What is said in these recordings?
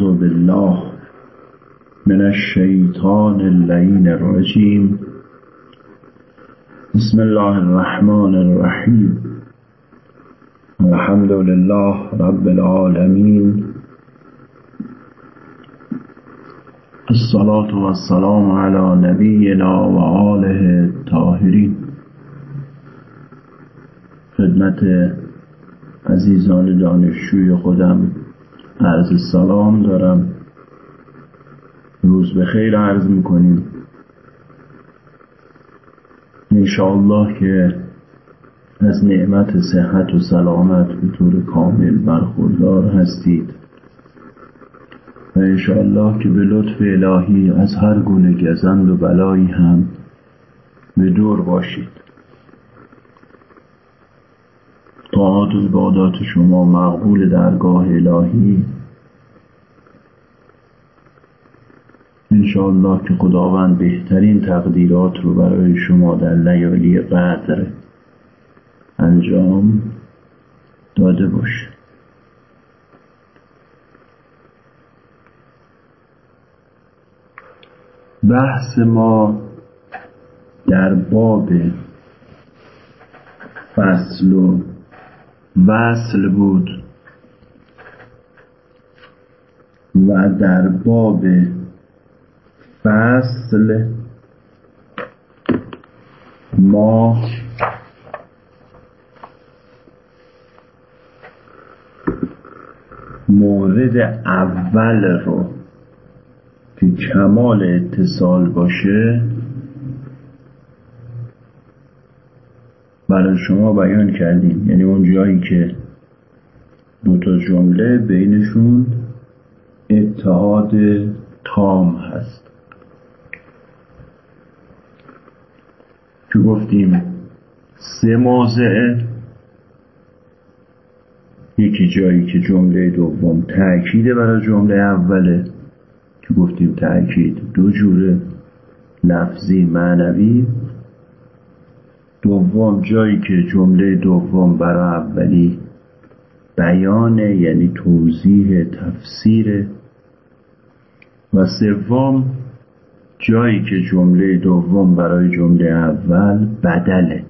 أعوذ بالله من الشيطان اللعين الرجيم بسم الله الرحمن الرحيم الحمد لله رب العالمين الصلاة والسلام على نبينا وآله الطاهرين خدمت عزیزان دانشجوی خودم. عرض سلام دارم. روز به خیر عرض می‌کنیم. انشاءالله که از نعمت صحت و سلامت به طور کامل برخوردار هستید. و انشاءالله که به لطف الهی از هر گونه گزند و بلایی هم به دور باشید. طاعات و عبادات شما مقبول درگاه الهی. انشاءالله که خداوند بهترین تقدیرات رو برای شما در لیالی قدر انجام داده باشه. بحث ما در باب فصل و وصل بود و در باب فصل ما مورد اول رو که کمال اتصال باشه برای شما بیان کردیم. یعنی اون جایی که دو تا جمله بینشون اتحاد تام هست. که گفتیم سه موضعه یکی جایی که جمله دوم تأکیده برای جمله اوله. که گفتیم تأکید دو جوره لفظی معنوی دوم جایی که جمله دوم برای اولی بیانه یعنی توضیح تفسیر. و سوم جایی که جمله دوم برای جمله اول بدله.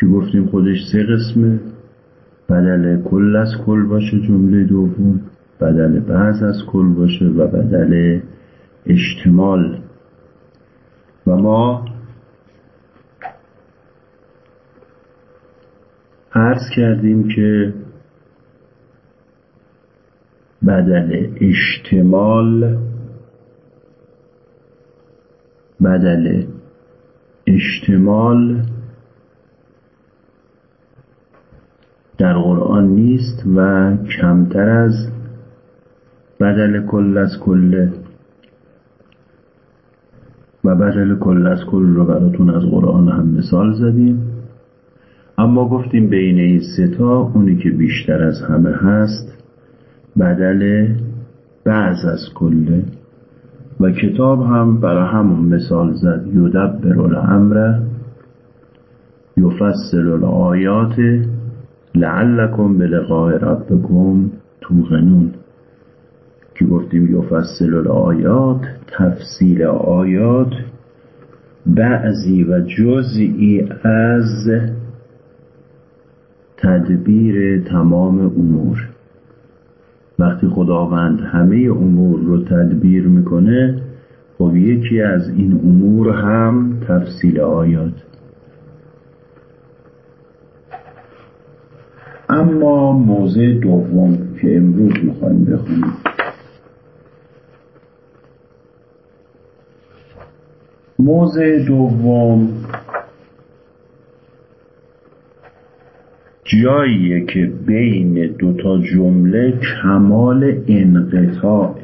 که گفتیم خودش سه قسمه. بدل کل از کل باشه جمله دوم بدل بعض از کل باشه و بدل اشتمال و ما عرض کردیم که بدل اشتمال بدل اشتمال در قرآن نیست و کمتر از بدل کل از کله و بدل کل از کل رو براتون از قرآن هم مثال زدیم. اما گفتیم بین این ستا اونی که بیشتر از همه هست بدل بعض از کله و کتاب هم برای همون مثال زد. یدبر الامر یفصل الآیات لعلکم به لقاء ربکم توقنون. که گفتیم یفصل الآیات تفصیل آیات بعضی و جزئی از تدبیر تمام امور. وقتی خداوند همه امور رو تدبیر می‌کنه خب یکی از این امور هم تفصیل آیات. اما موضع دوم که امروز می‌خوایم بخونیم. موضع دوم جاییه که بین دوتا جمله کمال انقطاع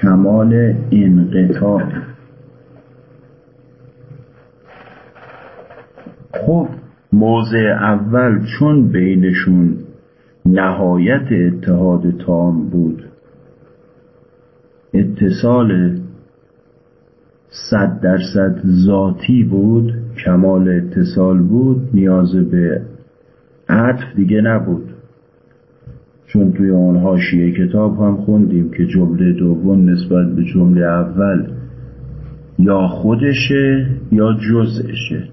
کمال انقطاع خب موضع اول چون بینشون نهایت اتحاد تام بود اتصال صد درصد ذاتی بود. کمال اتصال بود نیاز به عطف دیگه نبود. چون توی اون حاشیه کتاب هم خوندیم که جمله دوم نسبت به جمله اول یا خودشه یا جزشه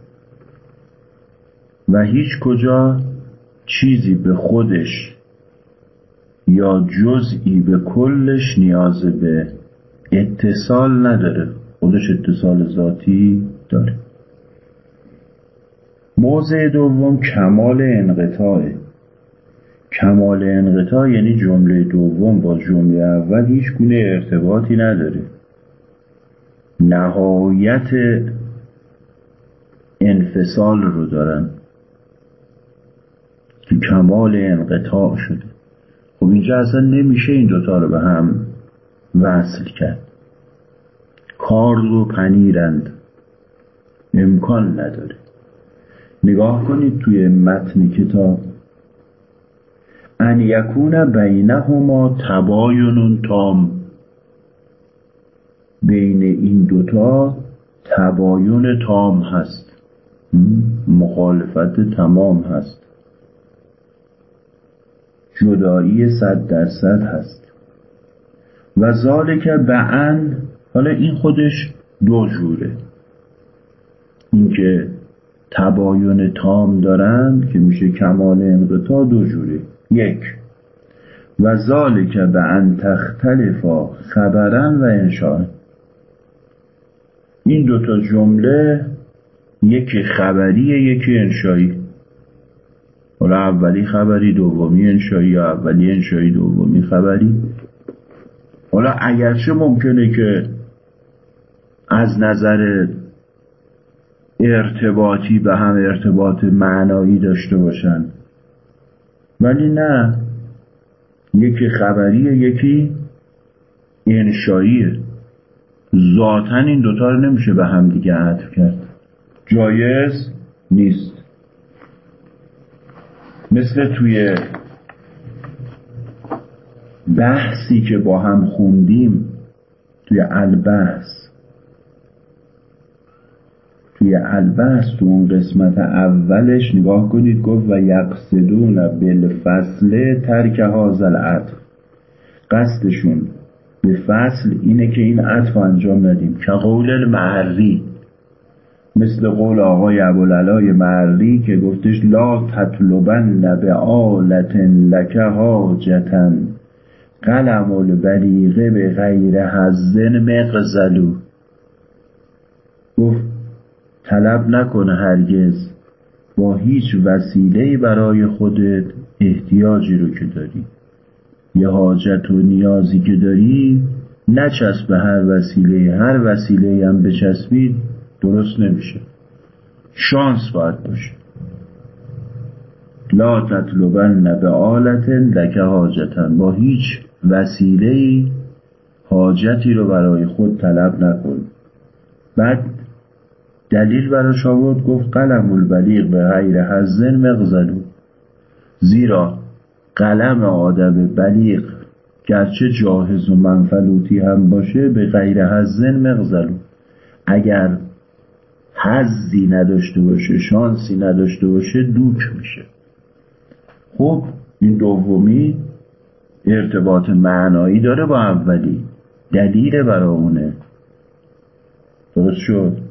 و هیچ کجا چیزی به خودش یا جزئی به کلش نیاز به اتصال نداره. خودش اتصال ذاتی داره. موضع دوم کمال انقطاعه کمال انقطاع یعنی جمله دوم با جمله اول هیچ گونه ارتباطی نداره. نهایت انفصال رو دارن. کمال انقطاع شده. خب اینجا اصلا نمیشه این دوتا رو به هم وصل کرد. کار و پنیرند امکان نداره. نگاه کنید توی متن کتاب. ان یکون بینهما تباین تام. بین این دوتا تباین تام هست. مخالفت تمام هست. جدایی صد درصد هست. و ذالک بعن حالا این خودش دو جوره. اینکه تباین تام دارن که میشه کمال انقطاع دو جوره یک و ذالک به ان تختلفا خبرن و انشاء این دوتا جمله یکی خبریه یکی انشایی. حالا اولی خبری دومی انشایی یا اولی انشایی دومی خبری. حالا اگرچه ممکنه که از نظر ارتباطی به هم ارتباط معنایی داشته باشن. ولی نه. یکی خبریه یکی انشاییه ذاتا این دوتا رو نمیشه به هم دیگه عطف کرد. جایز نیست. مثل توی بحثی که با هم خوندیم توی البحث توی البحث تو اون قسمت اولش نگاه کنید گفت و یقصدون بالفصل ترک هازل عطف قصدشون به فصل اینه که این عطف انجام ندیم. که قول المعری. مثل قول آقای ابوالعلای معری که گفتش لا تطلبن به آلت لک حاجتن. قلم البلیغه به غیر حزن مغزلو گفت طلب نکنه هرگز. با هیچ وسیله برای خودت احتیاجی رو که داری. یه حاجت و نیازی که داری نچسب به هر وسیله. هر وسیله هم بچسبید درست نمیشه. شانس باید باشه. لا تطلبن به آلت لک حاجتن. با هیچ وسیله حاجتی رو برای خود طلب نکن. بعد دلیل براش آورد گفت قلم البلیغ به غیر حزن مغزلو زیرا قلم آدم بلیغ گرچه جاهز و منفلوتی هم باشه به غیر حزن مغزلو اگر حزی نداشته باشه شانسی نداشته باشه دوک میشه. خب این دومی ارتباط معنایی داره با اولی. دلیل برای اونه. درست شد؟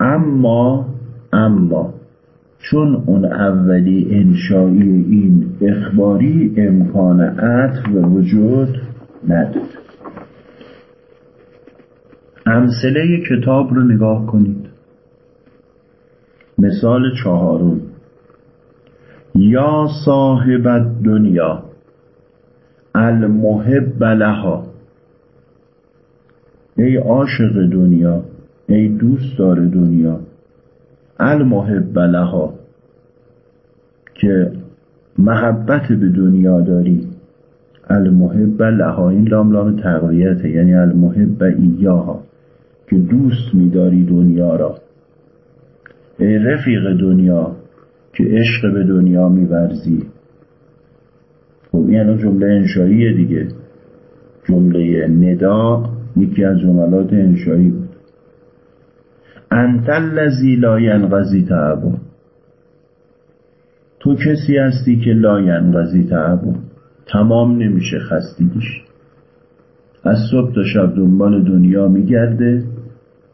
اما اما چون اون اولی انشایی این اخباری امکان عطف و وجود نداره. امثله کتاب رو نگاه کنید. مثال چهارم. یا صاحب دنیا المحب لها. ای عاشق دنیا ای دوست دار دنیا المحب لها که محبت به دنیا داری. المحب لها این لام لام تقویته یعنی المحب ایاها که دوست میداری دنیا را. ای رفیق دنیا که عشق به دنیا میورزی. خب این جمله انشاییه دیگه. جمله ندا یکی از جملات انشایی بود. انت الذی لا ینقضی تعبو. تو کسی هستی که لا ینقضی تعبو. تمام نمیشه خستگیش. از صبح تا شب دنبال دنیا میگرده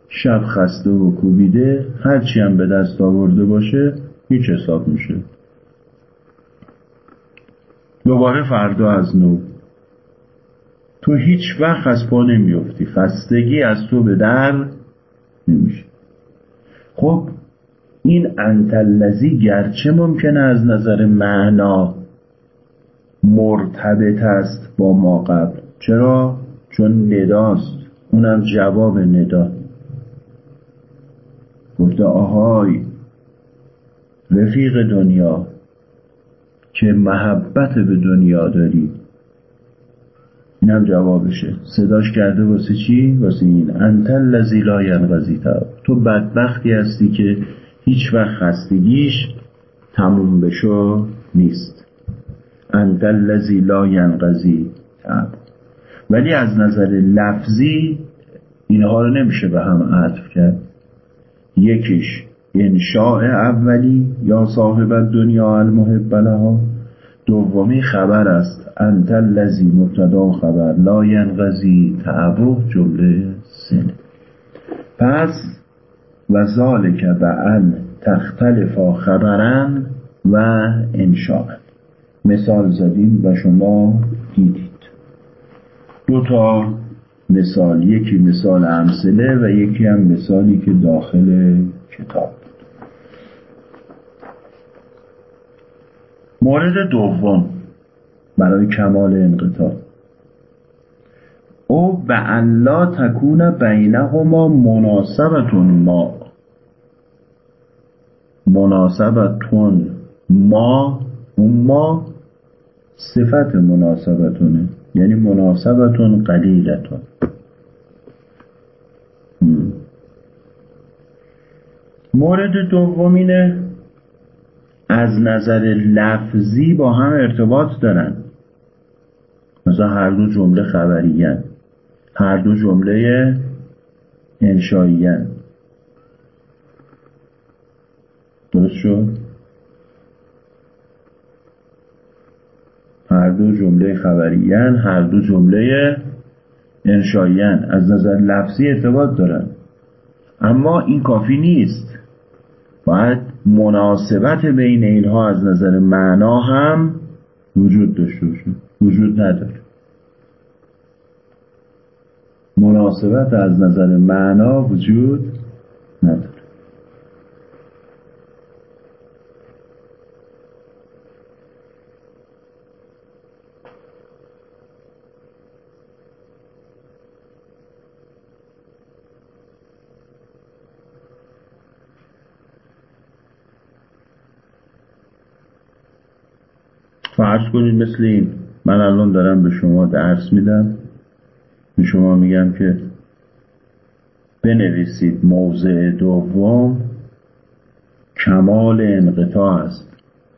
شب خسته و کوبیده هرچی هم به دست آورده باشه هیچ حساب میشه. دوباره فردا از نو. تو هیچ وقت از پا نمیفتی. خستگی از تو به در نمیشه. خب این انتلزی گرچه ممکنه از نظر معنا مرتبط است با ما قبل. چرا؟ چون نداست. اونم جواب ندا. گفته آهای رفیق دنیا که محبت به دنیا داری؟ اینم جوابشه. صداش کرده واسه چی؟ واسه این. انت الذی لا ینقضی تو بدبختی هستی که هیچ وقت خستگیش تموم بشو نیست. انت الذی لا ینقضی ولی از نظر لفظی اینها رو نمیشه به هم عطف کرد. یکیش انشاء اولی یا صاحب دنیا المحب لها. دومی خبر است انت الذی مبتدا خبر لا ینقضی تعبه جمله سن پس و ذالک ان تختلفا خبرن و انشاء مثال زدیم و شما دیدید. دو تا مثال یکی مثال امثله و یکی هم مثالی که داخل کتاب مورد دوم برای کمال انقطاع. او به الله تکون بینهما مناسبتون ما. مناسبتون ما اون ما صفت مناسبتونه یعنی مناسبتون قلیلتون. مورد دومینه از نظر لفظی با هم ارتباط دارن. مثلا هر دو جمله خبریان. هر دو جمله انشاییان درست شد؟ هر دو جمله خبریان هر دو جمله انشاییان از نظر لفظی ارتباط دارن. اما این کافی نیست. باید مناسبت بین اینها از نظر معنا هم وجود داشته وجود نداره. مناسبت از نظر معنا وجود نداره. فرض کنید مثل این من الان دارم به شما درس میدم. به شما میگم که بنویسید موضع دوم. کمال انقطاع است.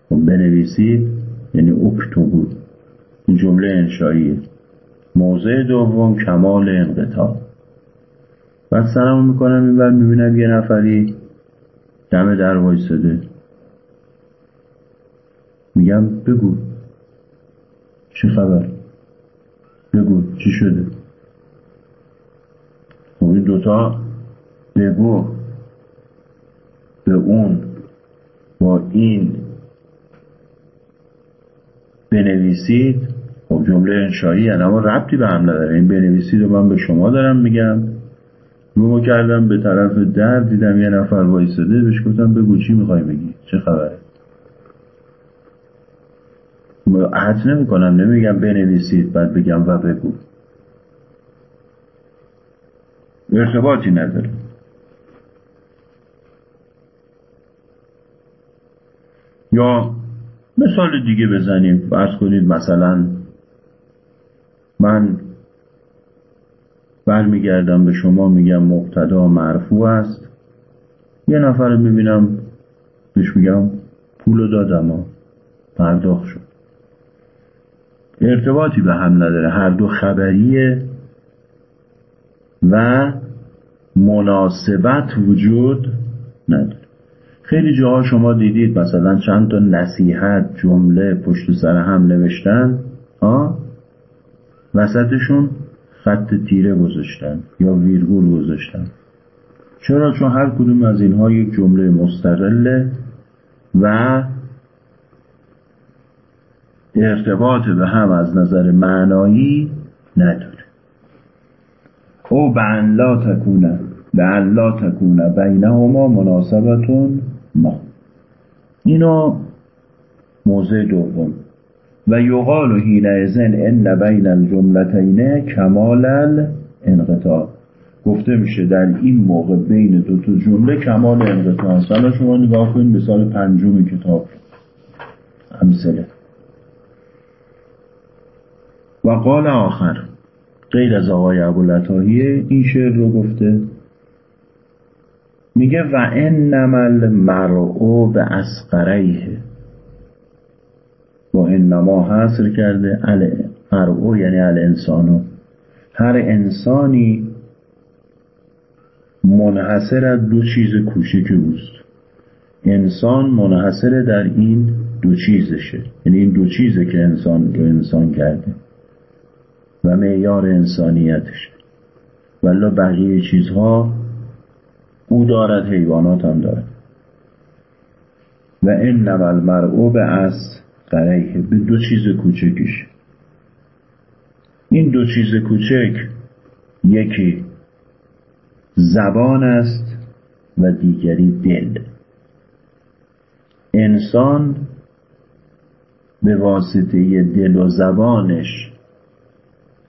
خب بنویسید یعنی اکتبو این جمله انشاییه موضع دوم کمال انقطاع. بعد سلام می‌کنم این بر می‌بینم یه نفری دم در وایساده میگم بگو. چه خبر؟ بگو چی شده؟ این دوتا بگو به اون با این بنویسید. خب جمله انشایی اما ربطی به هم نداره. این بنویسید و من به شما دارم میگم. رومو کردم به طرف در دیدم یه نفر وایساده بهش گفتم بگو چی می‌خوای بگی؟ چه خبره؟ عهد نمی کنم نمیگم بنویسید بعد بگم و بگو. ارتباطی نداره. یا مثال دیگه بزنیم. فرض کنید مثلا من برمیگردم به شما میگم مبتدا مرفوع است. یه نفر می‌بینم بهش میگم پولو دادم و پرداخت شد. ارتباطی به هم نداره. هر دو خبریه و مناسبت وجود نداره. خیلی جاها شما دیدید مثلا چند تا نصیحت جمله پشت سر هم نوشتن آه وسطشون خط تیره گذاشتن یا ویرگول گذاشتن. چرا؟ چون هر کدوم از اینها یک جمله مستقله و ارتباط به هم از نظر معنایی نداره. او به لا تکونه به لا تکونه بینهما مناسبتون ما. اینو موضع دوم. و یقال حین ازن ان بین الجملتین کمال الانقطاع. گفته میشه در این موقع بین دو تا جمله کمال انقطاع است. حالا شما نگاه کنید مثال پنجم کتاب. امثله. و قال آخر. غیر از آقای ابوالعطاهیه این شعر رو گفته. میگه و انما المرء به اسقریه با انما حصر کرده المرء یعنی الانسانو هر انسانی منحصر از دو چیز کوچک اوست. انسان منحصر در این دو چیزشه. یعنی این دو چیزه که انسان رو انسان کرده. و معیار انسانیتش. ولی بقیه چیزها او دارد حیوانات هم دارد. و این نمال به از قریه به دو چیز کوچکش این دو چیز کوچک یکی زبان است و دیگری دل. انسان به واسطه دل و زبانش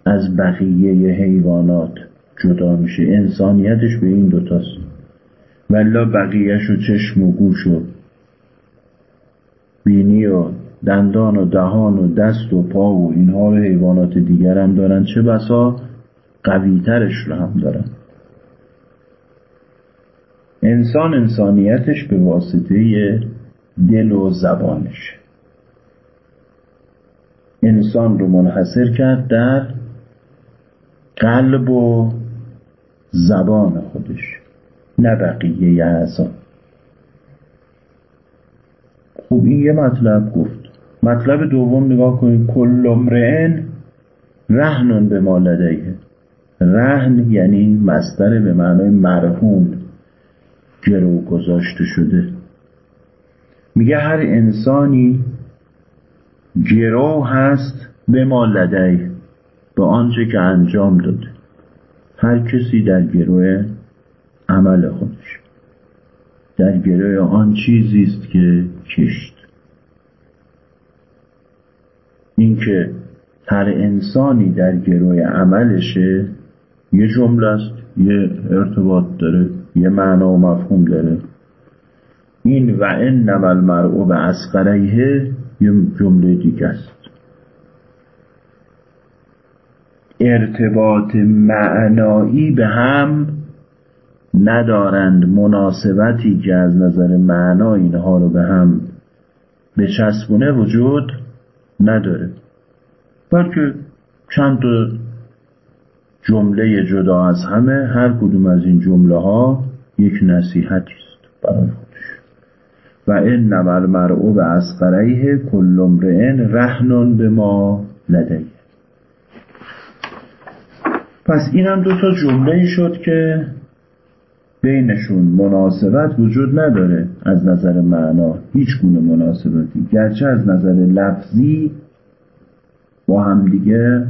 از بقیه حیوانات جدا میشه. انسانیتش به این دوتاست. ولا بقیهش و چشم و گوش و بینی و دندان و دهان و دست و پا و اینها رو حیوانات دیگر هم دارن. چه بسا قویترش رو هم دارن. انسان انسانیتش به واسطه دل و زبانش. انسان رو منحصر کرد در قلب و زبان خودش. نه بقیه اعضا. خب این یه مطلب گفت. مطلب دوم نگاه کنید. کل امرئن رهنون به ما رهن یعنی مستر به معنای مرهون گرو گذاشته شده. میگه هر انسانی گرو هست به ما لدی به آنچه که انجام داده. هر کسی در گروه عمل خودش. در گروه آن چیزی است که کشت. اینکه هر انسانی در گروه عملشه یه جمله است یه ارتباط داره یه معنا و مفهوم داره. این و انما المرء به اسقریه یه جمله دیگه است. ارتباط معنایی به هم ندارند مناسبتی که از نظر معنا اینها رو به هم به چسبونه وجود نداره. بلکه چند تا جمله جدا از همه هر کدوم از این جمله ها یک نصیحتی است برای خودش. و این نمال مرعو به اسقریه کل امرئن رهنون به ما لدیه. پس اینم دو تا جمله شد که بینشون مناسبت وجود نداره از نظر معنا. هیچ گونه مناسبتی. گرچه از نظر لفظی با همدیگه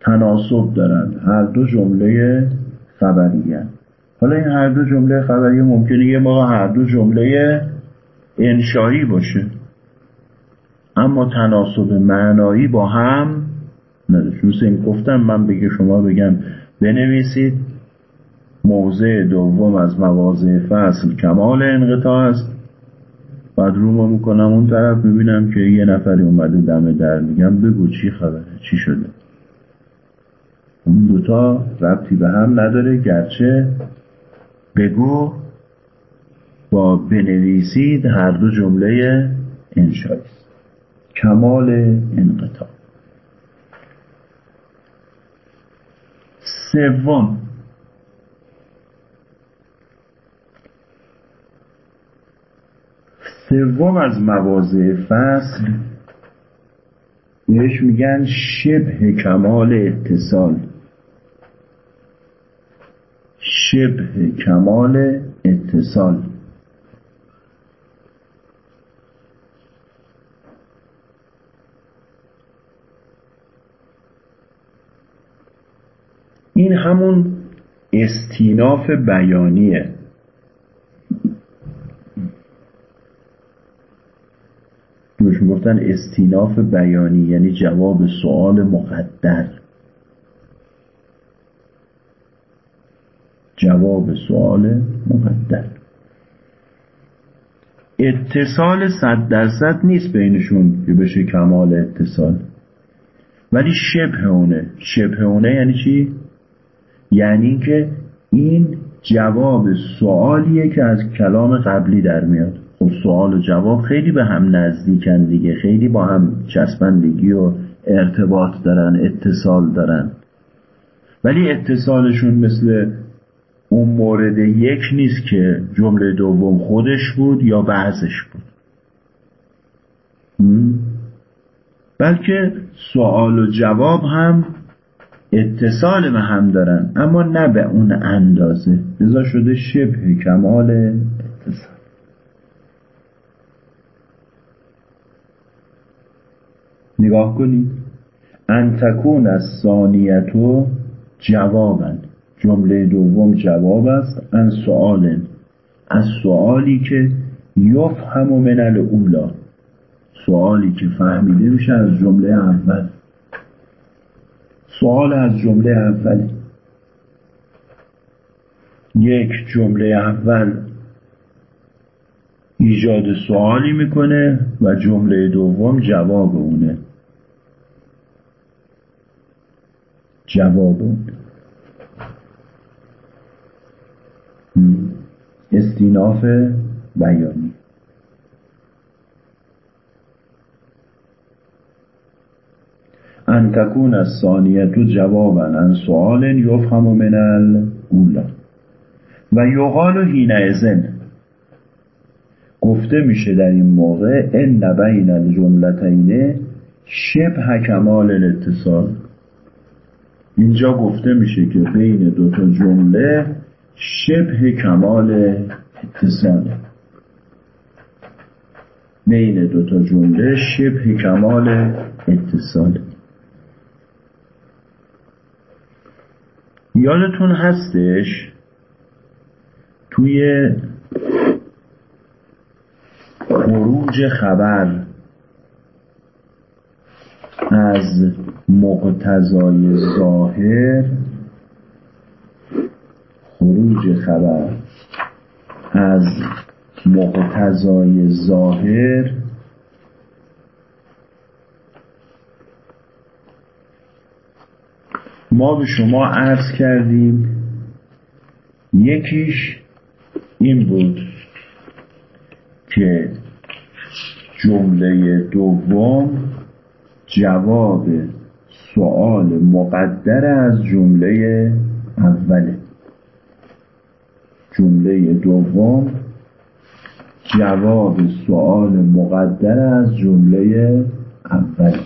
تناسب دارن. هر دو جمله خبریه. حالا این هر دو جمله خبریه ممکنه یه موقع هر دو جمله انشایی باشه. اما تناسب معنایی با هم نداشت. مثل این گفتم من بگه شما بگم بنویسید. موضع دوم از مواضع فصل کمال انقطاع است. بعد رو می‌کنم اون طرف می‌بینم که یه نفری اومده دم در میگم بگو چی خبره چی شده. اون دوتا ربطی به هم نداره گرچه بگو با بنویسید هر دو جمله انشایی کمال انقطاع. سوم سوم از مواضع فصل بهش میگن شبه کمال اتصال. شبه کمال اتصال. این همون استیناف بیانیه. می‌گفتن استیناف بیانی یعنی جواب سوال مقدر. جواب سوال مقدر. اتصال صد درصد نیست بینشون که بشه کمال اتصال. ولی شبه اونه. شبه اونه یعنی چی؟ یعنی که این جواب سوالیه که از کلام قبلی در میاد. خب سوال و جواب خیلی به هم نزدیکن دیگه. خیلی با هم چسبندگی و ارتباط دارن اتصال دارن. ولی اتصالشون مثل اون مورد یک نیست که جمله دوم خودش بود یا بعضش بود. بلکه سوال و جواب هم اتصال به هم دارن اما نه به اون اندازه. لذا شده شبه کمال اتصال. نگاه کنید. انتکون از ثانیتو جوابن جمله دوم جواب است. ان سوال از سوالی که یفهم من الاولا سوالی که فهمیده میشه از جمله اول. سوال از جمله اول. یک جمله اول. ایجاد سوالی می‌کنه و جمله دوم جواب اونه. جواب اونه استیناف بیانی. ان تکون از ثانیتو جوابا عن سؤال یفهم من الاولا و یقال ازن گفته میشه در این موقع ان بین الجملتین شبه کمال الاتصال. اینجا گفته میشه که بین دوتا جمله شبه کمال اتصال. بین دوتا جمله شبه کمال اتصال. یادتون هستش توی خروج خبر از مقتضای ظاهر خروج خبر از مقتضای ظاهر ما به شما عرض کردیم یکیش این بود که جمله دوم جواب سوال مقدر از جمله اوله. جمله دوم جواب سوال مقدر از جمله اول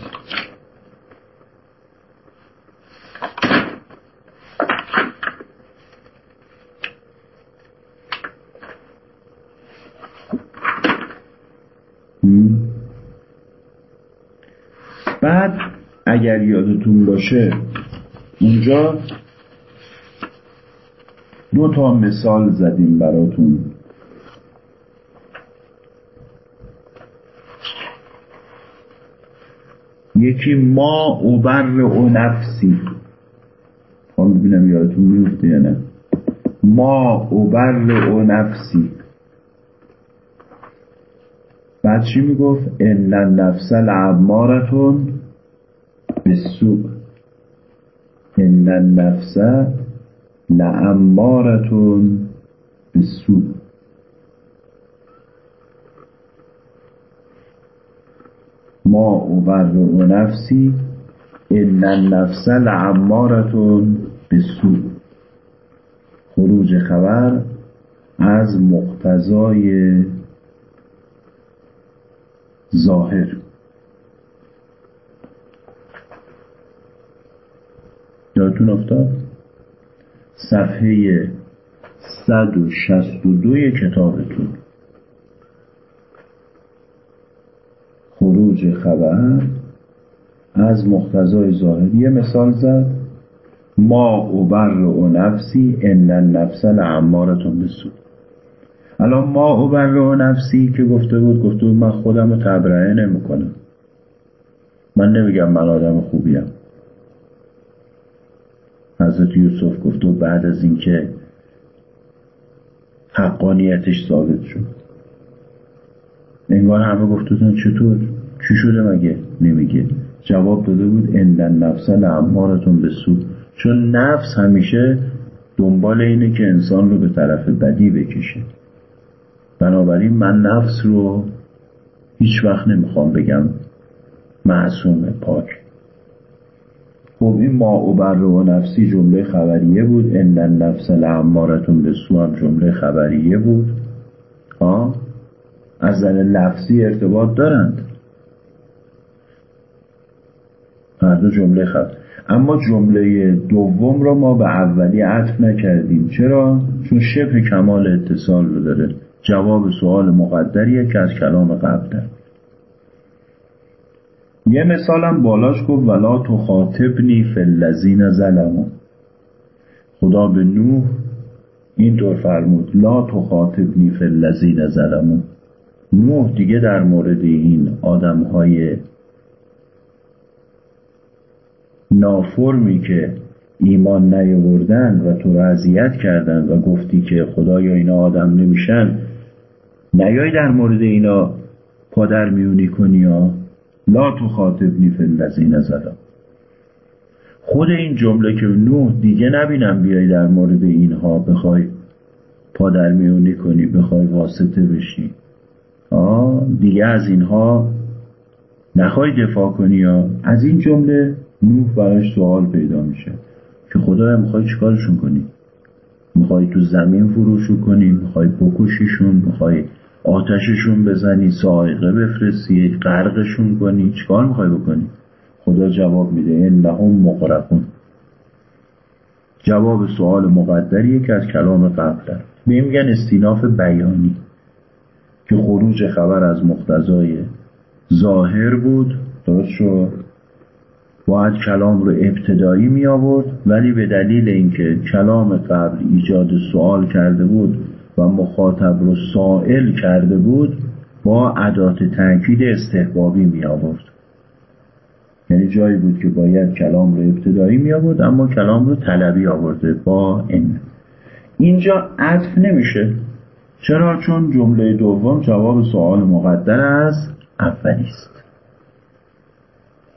بعد اگر یادتون باشه اونجا دو تا مثال زدیم براتون. یکی ما اوبر و نفسی. حال ببینم یادتون میفته یا نه. ما اوبر و نفسی. بعد چی می‌گفت؟ ان النفس لعمارتون بالسوء. ان النفس لعمارتون بالسوء. ما ابرع نفسی ان النفس لعمارتون بالسوء. خروج خبر از مقتضای ظاهر. یادتون افتاد. صفحه 162 کتابتون. خروج خبر. از مختزای ظاهر یه مثال زد. ما اوبر و نفسی ان النفس لعمارتون بسو الان ما اوبر و نفسی که گفته بود گفته بود من خودم رو تبرئه نمی‌کنم. من نمیگم من آدم خوبیم. حضرت یوسف گفته بعد از اینکه حقانیتش ثابت شد. انگار همه گفته چطور؟ چی شده مگه؟ نمیگه. جواب داده بود اندن نفس لعمارتون به سو. چون نفس همیشه دنبال اینه که انسان رو به طرف بدی بکشه. بنابراین من نفس رو هیچ وقت نمی‌خوام بگم معصوم پاک. خب این ما اوبر و نفسی جمله خبریه بود. ان نفس لعمارتون به سو هم جمله خبریه بود. ها از نظر لفظی ارتباط دارند. هر دو جمله خبر اما جمله دوم رو ما به اولی عطف نکردیم. چرا؟ چون شبه کمال اتصال رو داره. جواب سوال مقدریه که از کلام قبل داره یه مثالم بالاش گفت ولا تو خاطبنی فلزین ظلمو خدا به نوح اینطور فرمود لا تو خاطبنی فلزین ظلمو نوح دیگه در مورد این آدم های نافرمی که ایمان نیاوردن و تو رو اذیت کردن و گفتی که خدایا اینا آدم نمیشن نیای در مورد اینا پادر میونی کنی یا؟ لا تو خاطبنی فی الذین ظلم. خود این جمله که نوح دیگه نبینم بیای در مورد اینها بخوای پادر میونی کنی بخوای واسطه بشی. آه دیگه از اینها نخوای دفاع کنی یا؟ از این جمله نوح براش سوال پیدا میشه که خدایا می‌خوای چیکارشون کنی؟ می‌خوای تو زمین فروشو کنی؟ می‌خوای بکشیشون؟ می‌خوای آتششون بزنی سائقه بفرستی غرقشون کنی. چیکار می‌خوای بکنی؟ خدا جواب میده. انهم مغرقون. جواب سوال مقدریه که از کلام قبل به میگن استیناف بیانی که خروج خبر از مقتضای ظاهر بود. درست شد؟ باید کلام رو ابتدایی می آورد ولی به دلیل اینکه کلام قبل ایجاد سوال کرده بود و مخاطب رو سائل کرده بود با عدات تاکید استحبابی می آورد یعنی جایی بود که باید کلام رو ابتدایی می آورد اما کلام رو طلبی آورده با این. اینجا عطف نمیشه. چرا؟ چون جمله دوم جواب سوال مقدر از اولی است.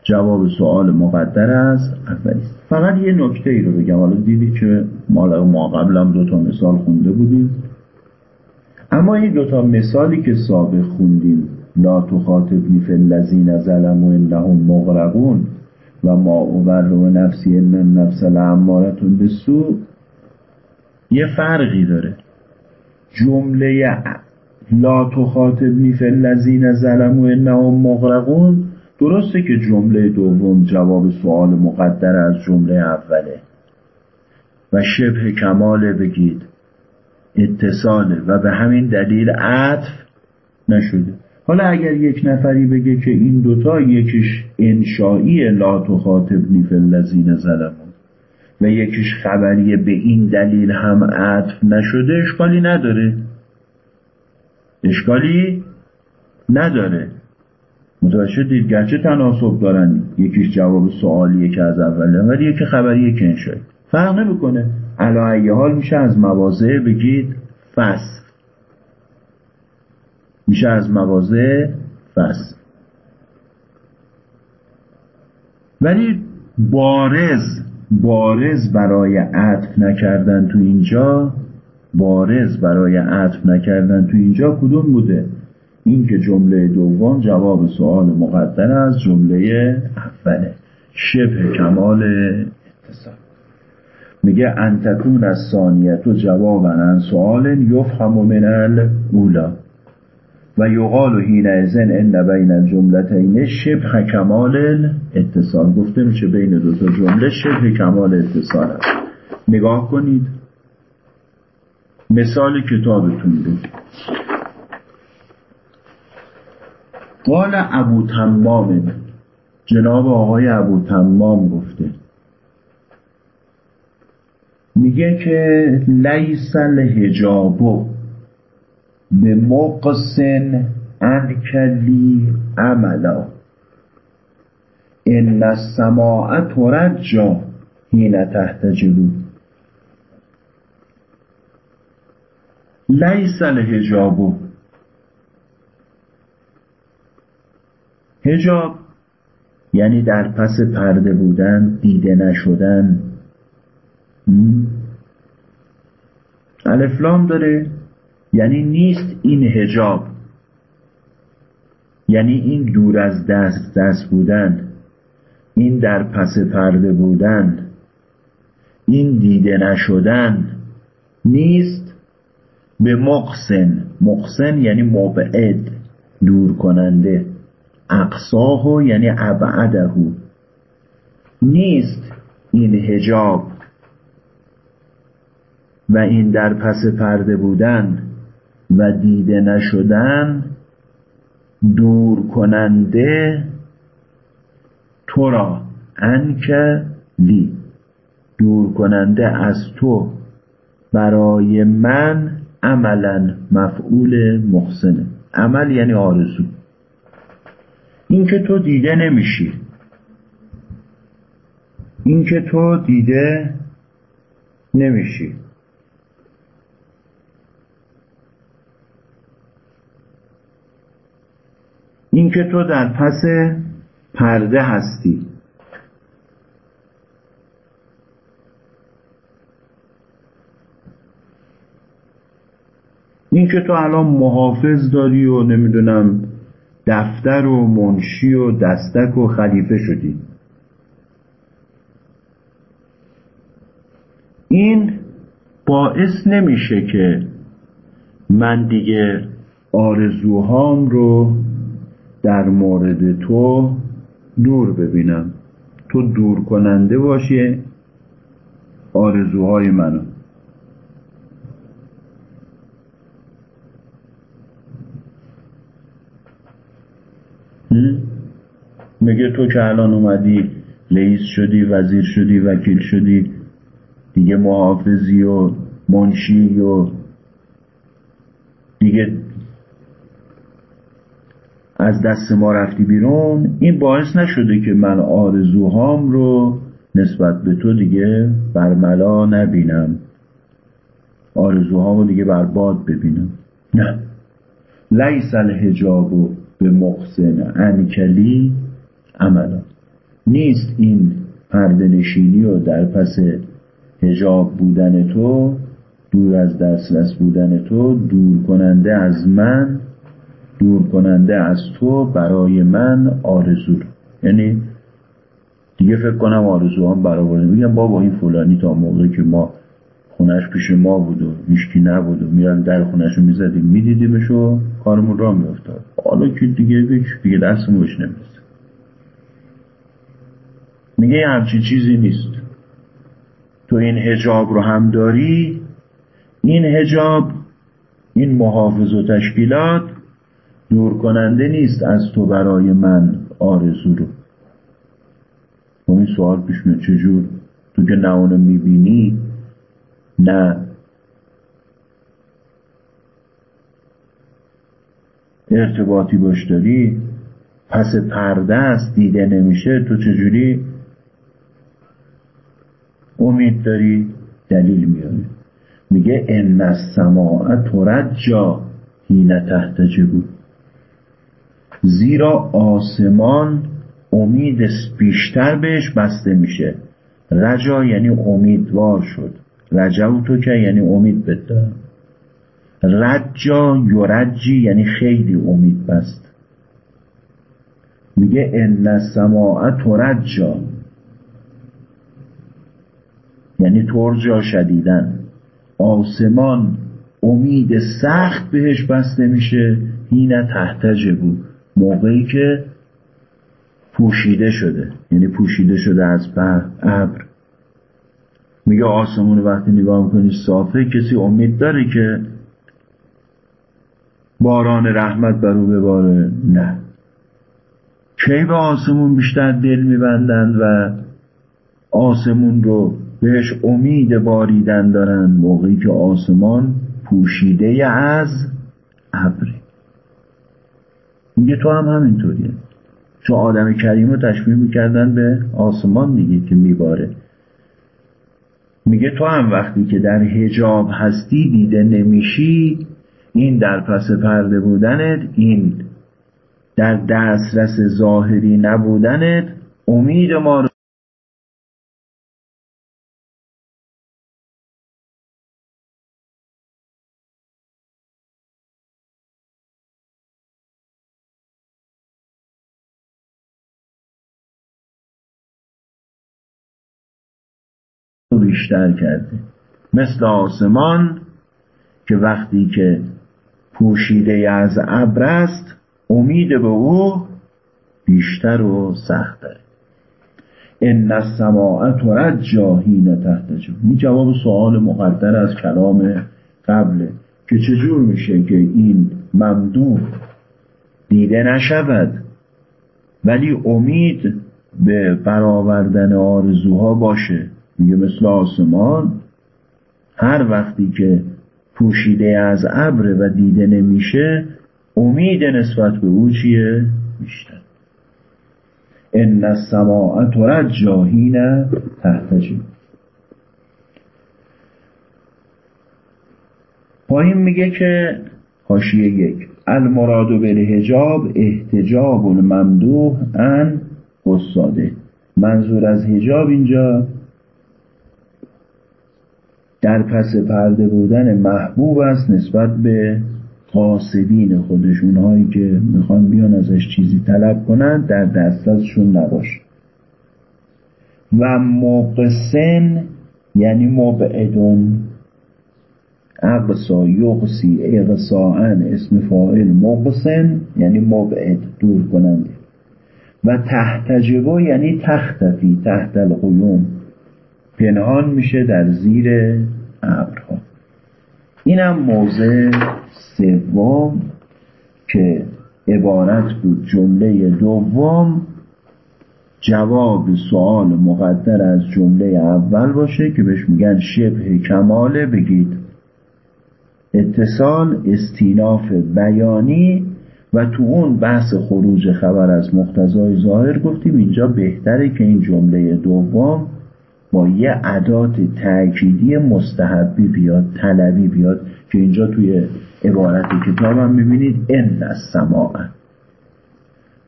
جواب سوال مقدر از اولی است. فقط یه نکته ای رو بگم. حالا دیدی که ما ما قبلم دو تا مثال خونده بودیم اما این دوتا مثالی که سابق خوندیم لا تخاطبنی فی الذین ظلموا انهم مغرقون و ما و نفسی ان النفس به سو یه فرقی داره. جمله لا تخاطبنی فی الذین ظلموا انهم مغرقون درسته که جمله دوم جواب سوال مقدر از جمله اوله. و شبه کماله بگید. اتصاله و به همین دلیل عطف نشده. حالا اگر یک نفری بگه که این دوتا یکیش انشایی لا تخاطبنی فی الذین ظلموا و یکیش خبریه به این دلیل هم عطف نشده اشکالی نداره. اشکالی نداره. متوجه دید گرچه تناسب دارن. یکیش جواب سوالیه که از اوله ولی یکی خبریه که انشایی فرق نمی‌کنه. علا حال میشه از مواضع بگید فصل. میشه از مواضع فصل. ولی بارز بارز برای عطف نکردن تو اینجا بارز برای عطف نکردن تو اینجا کدوم بوده؟ این که جمله دوم جواب سوال مقدر از جمله اوله. شبه کمال اتصال. میگه انتکون از ثانیت و جواب عن سوال یفهم من اولا و یقال حین ازن ان بین الجملتین شبه کمال اتصال. گفته میشه بین دو تا جمله شبه کمال اتصال است. نگاه کنید. مثال کتابتون رو. قال ابو تمام. جناب آقای ابو تمام گفته. میگه که لیس الحجابو به مقسن انکلی عملا. ان السماع ترجا حین تحتجبو لیس الحجابو هجاب یعنی در پس پرده بودن دیده نشدن الفلام داره. یعنی نیست این هجاب یعنی این دور از دست دست بودن. این در پس پرده بودن. این دیده نشدن. نیست به مقسن. مقسن یعنی مبعد دور کننده. اقصاه یعنی ابعده. نیست این هجاب و این در پس پرده بودن و دیده نشدن دور کننده تو را انک لی. دور کننده از تو. برای من عملا مفعول محسنه عمل یعنی آرزو. اینکه تو دیده نمیشی. اینکه تو دیده نمیشی. اینکه تو در پس پرده هستی. اینکه تو الان محافظ داری و نمی‌دونم دفتر و منشی و دستک و خلیفه شدی. این باعث نمیشه که من دیگه آرزوهام رو در مورد تو دور ببینم. تو دور کننده باشی آرزوهای منو. میگه تو که الان اومدی رئیس شدی وزیر شدی وکیل شدی دیگه محافظی و منشی و دیگه از دست ما رفتی بیرون این باعث نشده که من آرزوهام رو نسبت به تو دیگه برملا نبینم. آرزوهام رو دیگه برباد ببینم. نه. لیس الحجاب به محسن انکلی عملا. نیست این پرده نشینی و در پس هجاب بودن تو دور از دسترس بودن تو دور کننده از من دور کننده از تو برای من آرزو. یعنی دیگه فکر کنم آرزوهام برآورده. میگم بابا این فلانی تا موقعی که ما خونش پیش ما بود و هیچکی نبود و میرم در خونش رو می‌زدیم میدیدیمش و کارمون را میافتاد. حالا که دیگه دیگه دستمون بهش نمی‌رسه. میگه همچین چیزی نیست. تو این هجاب رو هم داری این هجاب این محافظ و تشکیلات دور کننده نیست از تو برای من آرزو رو. خب این سوال پیش میاد. چجور؟ تو که نه اونو می‌بینی؟ نه. ارتباطی باش داری؟ پس پرده است دیده نمیشه. تو چجوری؟ امید داری؟ دلیل میاری میگه ان السماع ترجا حین تحتجبو زیرا آسمان امید بیشتر بهش بسته میشه. رجا یعنی امیدوار شد. رجا که یعنی امید بده رجا یرجی یعنی خیلی امید بست. میگه ان السماع ترجا یعنی ترجا شدیدن آسمان امید سخت بهش بسته میشه. هین تحتجه بود. موقعی که پوشیده شده. یعنی پوشیده شده از ابر. میگه آسمون وقتی نگاه می‌کنی صافه کسی امید داره که باران رحمت بر او بباره؟ نه. کی به آسمون بیشتر دل میبندند و آسمون رو بهش امید باریدن دارن؟ موقعی که آسمان پوشیده از ابره میگه تو هم همینطوریه. چون آدم کریم رو تشبیه می‌کردن به آسمان دیگه که میباره. میگه تو هم وقتی که در هجاب هستی دیده نمیشی این در پس پرده بودنت این در دسترس ظاهری نبودنت امید ما رو بیشتر کرده. مثل آسمان که وقتی که پوشیده از ابر است امید به او بیشتر و سختتر. ان السماع ترجا حین تحتجب این جواب سوال مقدر از کلام قبله که چجور میشه که این ممدوح دیده نشود؟ ولی امید به برآوردن آرزوها باشه. میگه مثل آسمان هر وقتی که پوشیده از ابر و دیده نمیشه امید نسبت به او چیه؟ بیشتر. ان ترجا حین تحتجب پایین میگه که حاشیه یک. المراد بالحجاب احتجاب الممدوح ان قصاده منظور از حجاب اینجا در پس پرده بودن محبوب است نسبت به قاصدین خودش. اونهایی که می‌خوان بیان ازش چیزی طلب کنند در دسترسشون نباشه و مقسن یعنی مبعدون. اقصا یقصی اقصاعن اسم فاعل مقسن یعنی مبعد دور کننده و تحتجبا یعنی تختفی تحت القیوم. پنهان میشه در زیر ابرها. اینم موضع سوم که عبارت بود. جمله دوم جواب سوال مقدر از جمله اول باشه که بهش میگن شبه کماله. بگید اتصال استیناف بیانی و تو اون بحث خروج خبر از مقتضای ظاهر گفتیم. اینجا بهتره که این جمله دوم با یه عدات تأکیدی مستحبی بیاد طلبی بیاد که اینجا توی عبارت کتابم می‌بینید ان السماع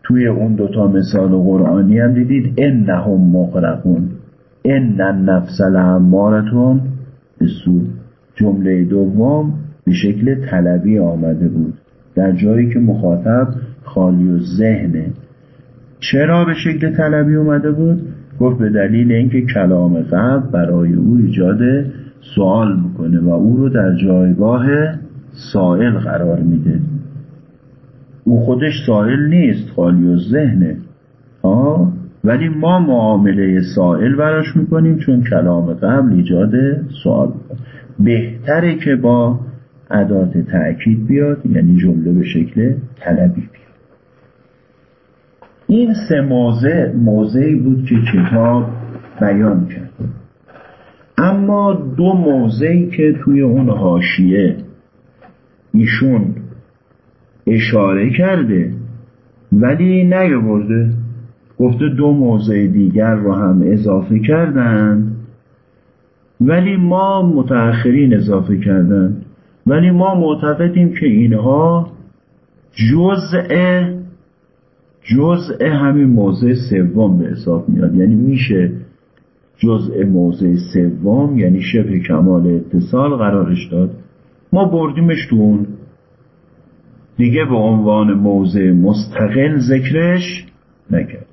توی اون دوتا مثال قرآنی هم دیدید انهم مغرقون. ان النفس لعمارتون. به سو جمله دوم به شکل طلبی آمده بود. در جایی که مخاطب خالی و ذهنه چرا به شکل طلبی اومده بود؟ گفت به دلیل اینکه کلام قبل برای او ایجاد سوال می‌کنه و او رو در جایگاه سائل قرار میده. او خودش سائل نیست خالی و ذهنه. آه ولی ما معامله سائل براش می‌کنیم چون کلام قبل ایجاد سوال بهتره که با عدات تأکید بیاد یعنی جمله به شکل طلبی بیاد. این سه موضع موضعی بود که کتاب بیان کرد. اما دو موضعی که توی اون حاشیه ایشون اشاره کرده ولی نیاورده. گفته دو موضع دیگر رو هم اضافه کردند ولی ما متأخرین اضافه کردن. ولی ما معتقدیم که اینها جزء جزء همین موضع سوم به حساب میاد. یعنی میشه جزء موضع سوم یعنی شبه کمال اتصال قرارش داد. ما بردیمش تو اون دیگه به عنوان موضع مستقل ذکرش نکرد.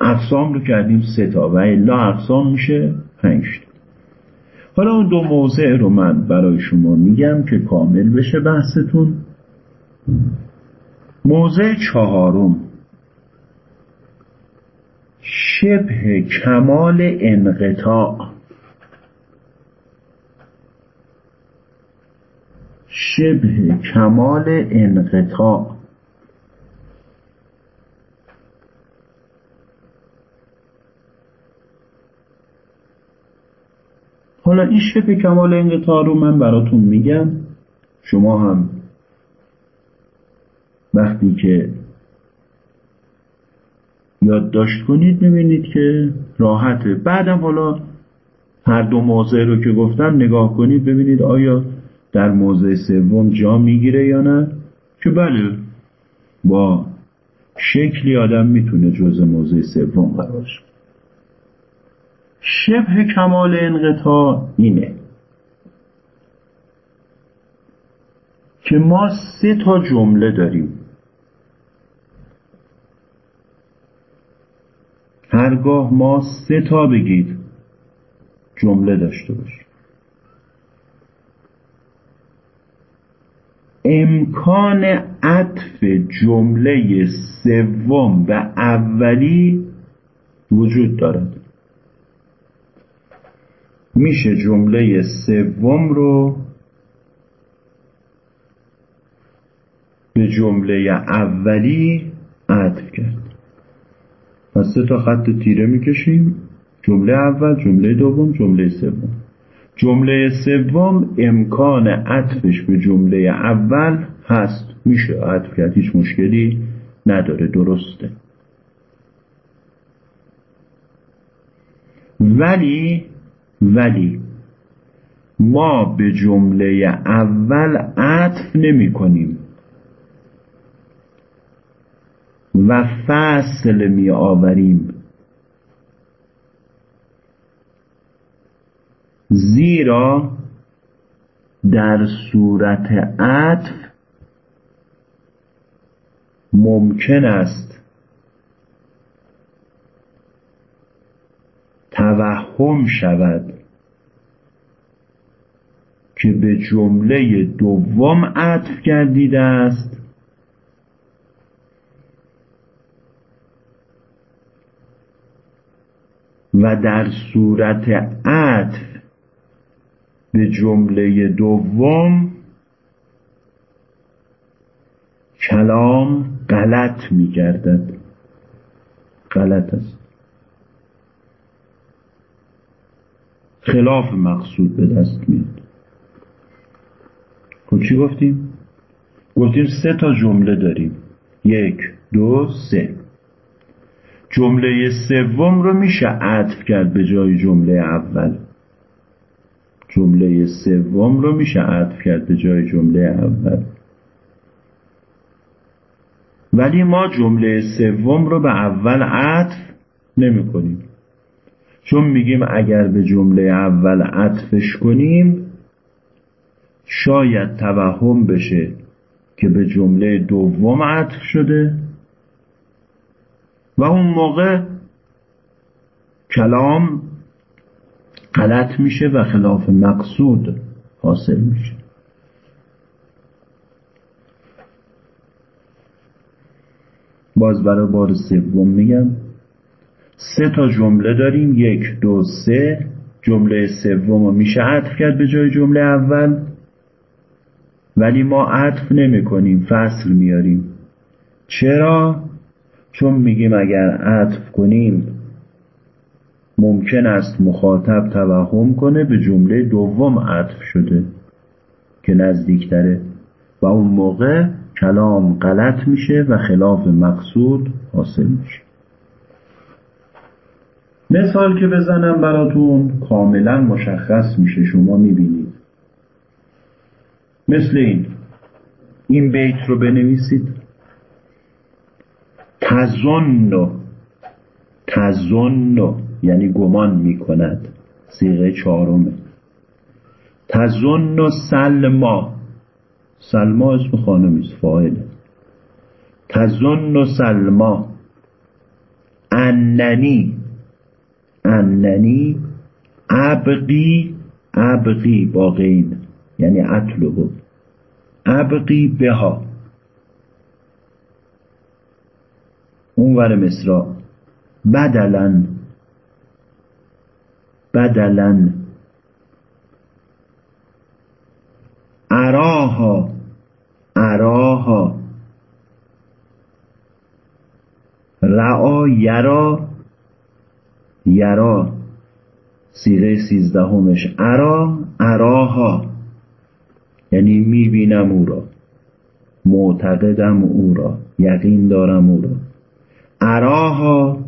اقسام رو کردیم سه تا و الا اقسام میشه پنج تا. حالا اون دو موضع رو من برای شما میگم که کامل بشه بحثتون. موضع چهارم. شبه کمال انقطاع. شبه کمال انقطاع. حالا این شبه کمال انقطاع رو من براتون میگم. شما هم وقتی که یادداشت کنید می‌بینید که راحته. بعدم حالا هر دو موضع رو که گفتم نگاه کنید ببینید آیا در موضع سوم جا می‌گیره یا نه؟ که بله با شکلی آدم می‌تونه جز موضع سوم قرار شبه کمال انقطاع اینه که ما سه تا جمله داریم. هرگاه ما سه تا بگید جمله داشته باشیم. امکان عطف جمله سوم و اولی وجود دارد. میشه جمله سوم رو به جمله اولی عطف کرد. پس سه تا خط تیره می‌کشیم. جمله اول جمله دوم جمله سوم. جمله سوم امکان عطفش به جمله اول هست. میشه عطف کرد هیچ مشکلی نداره درسته. ولی ولی ما به جمله اول عطف نمی کنیم و فصل می آوریم. زیرا در صورت عطف ممکن است توهم شود که به جمله دوم عطف گردیده است. و در صورت عطف به جمله دوم کلام غلط می گردد غلط است. خلاف مقصود به دست میاد خب چی گفتیم؟ گفتیم سه تا جمله داریم. یک دو سه. جمله سوم رو میشه عطف کرد به جای جمله اول. جمله سوم رو میشه عطف کرد به جای جمله اول. ولی ما جمله سوم رو به اول عطف نمی کنیم. چون میگیم اگر به جمله اول عطفش کنیم شاید توهم بشه که به جمله دوم عطف شده. و اون موقع کلام غلط میشه و خلاف مقصود حاصل میشه. باز برای بار سوم میگم سه تا جمله داریم یک دو سه. جمله سوم رو میشه عطف کرد به جای جمله اول. ولی ما عطف نمی کنیم فصل میاریم. چرا؟ چون میگیم اگر عطف کنیم ممکن است مخاطب توهم کنه به جمله دوم عطف شده که نزدیکتره. و اون موقع کلام غلط میشه و خلاف مقصود حاصل میشه. مثال که بزنم براتون کاملا مشخص میشه شما می‌بینید. مثل این. این بیت رو بنویسید. تزن. تزن یعنی گمان می‌کند. سیغه چهارمه. تزن سلما سلما اسم خانمی است فاعله. تزن سلما اننی. اننی. ابقی. ابقی با غین یعنی اطلبو ابقی بها. اونور مصرا بدلن بدلن اراها اراها رعا یرا یرا سیغه سیزدهمش. ارا اراها یعنی می‌بینم او را. معتقدم او را. یقین دارم او را. اراها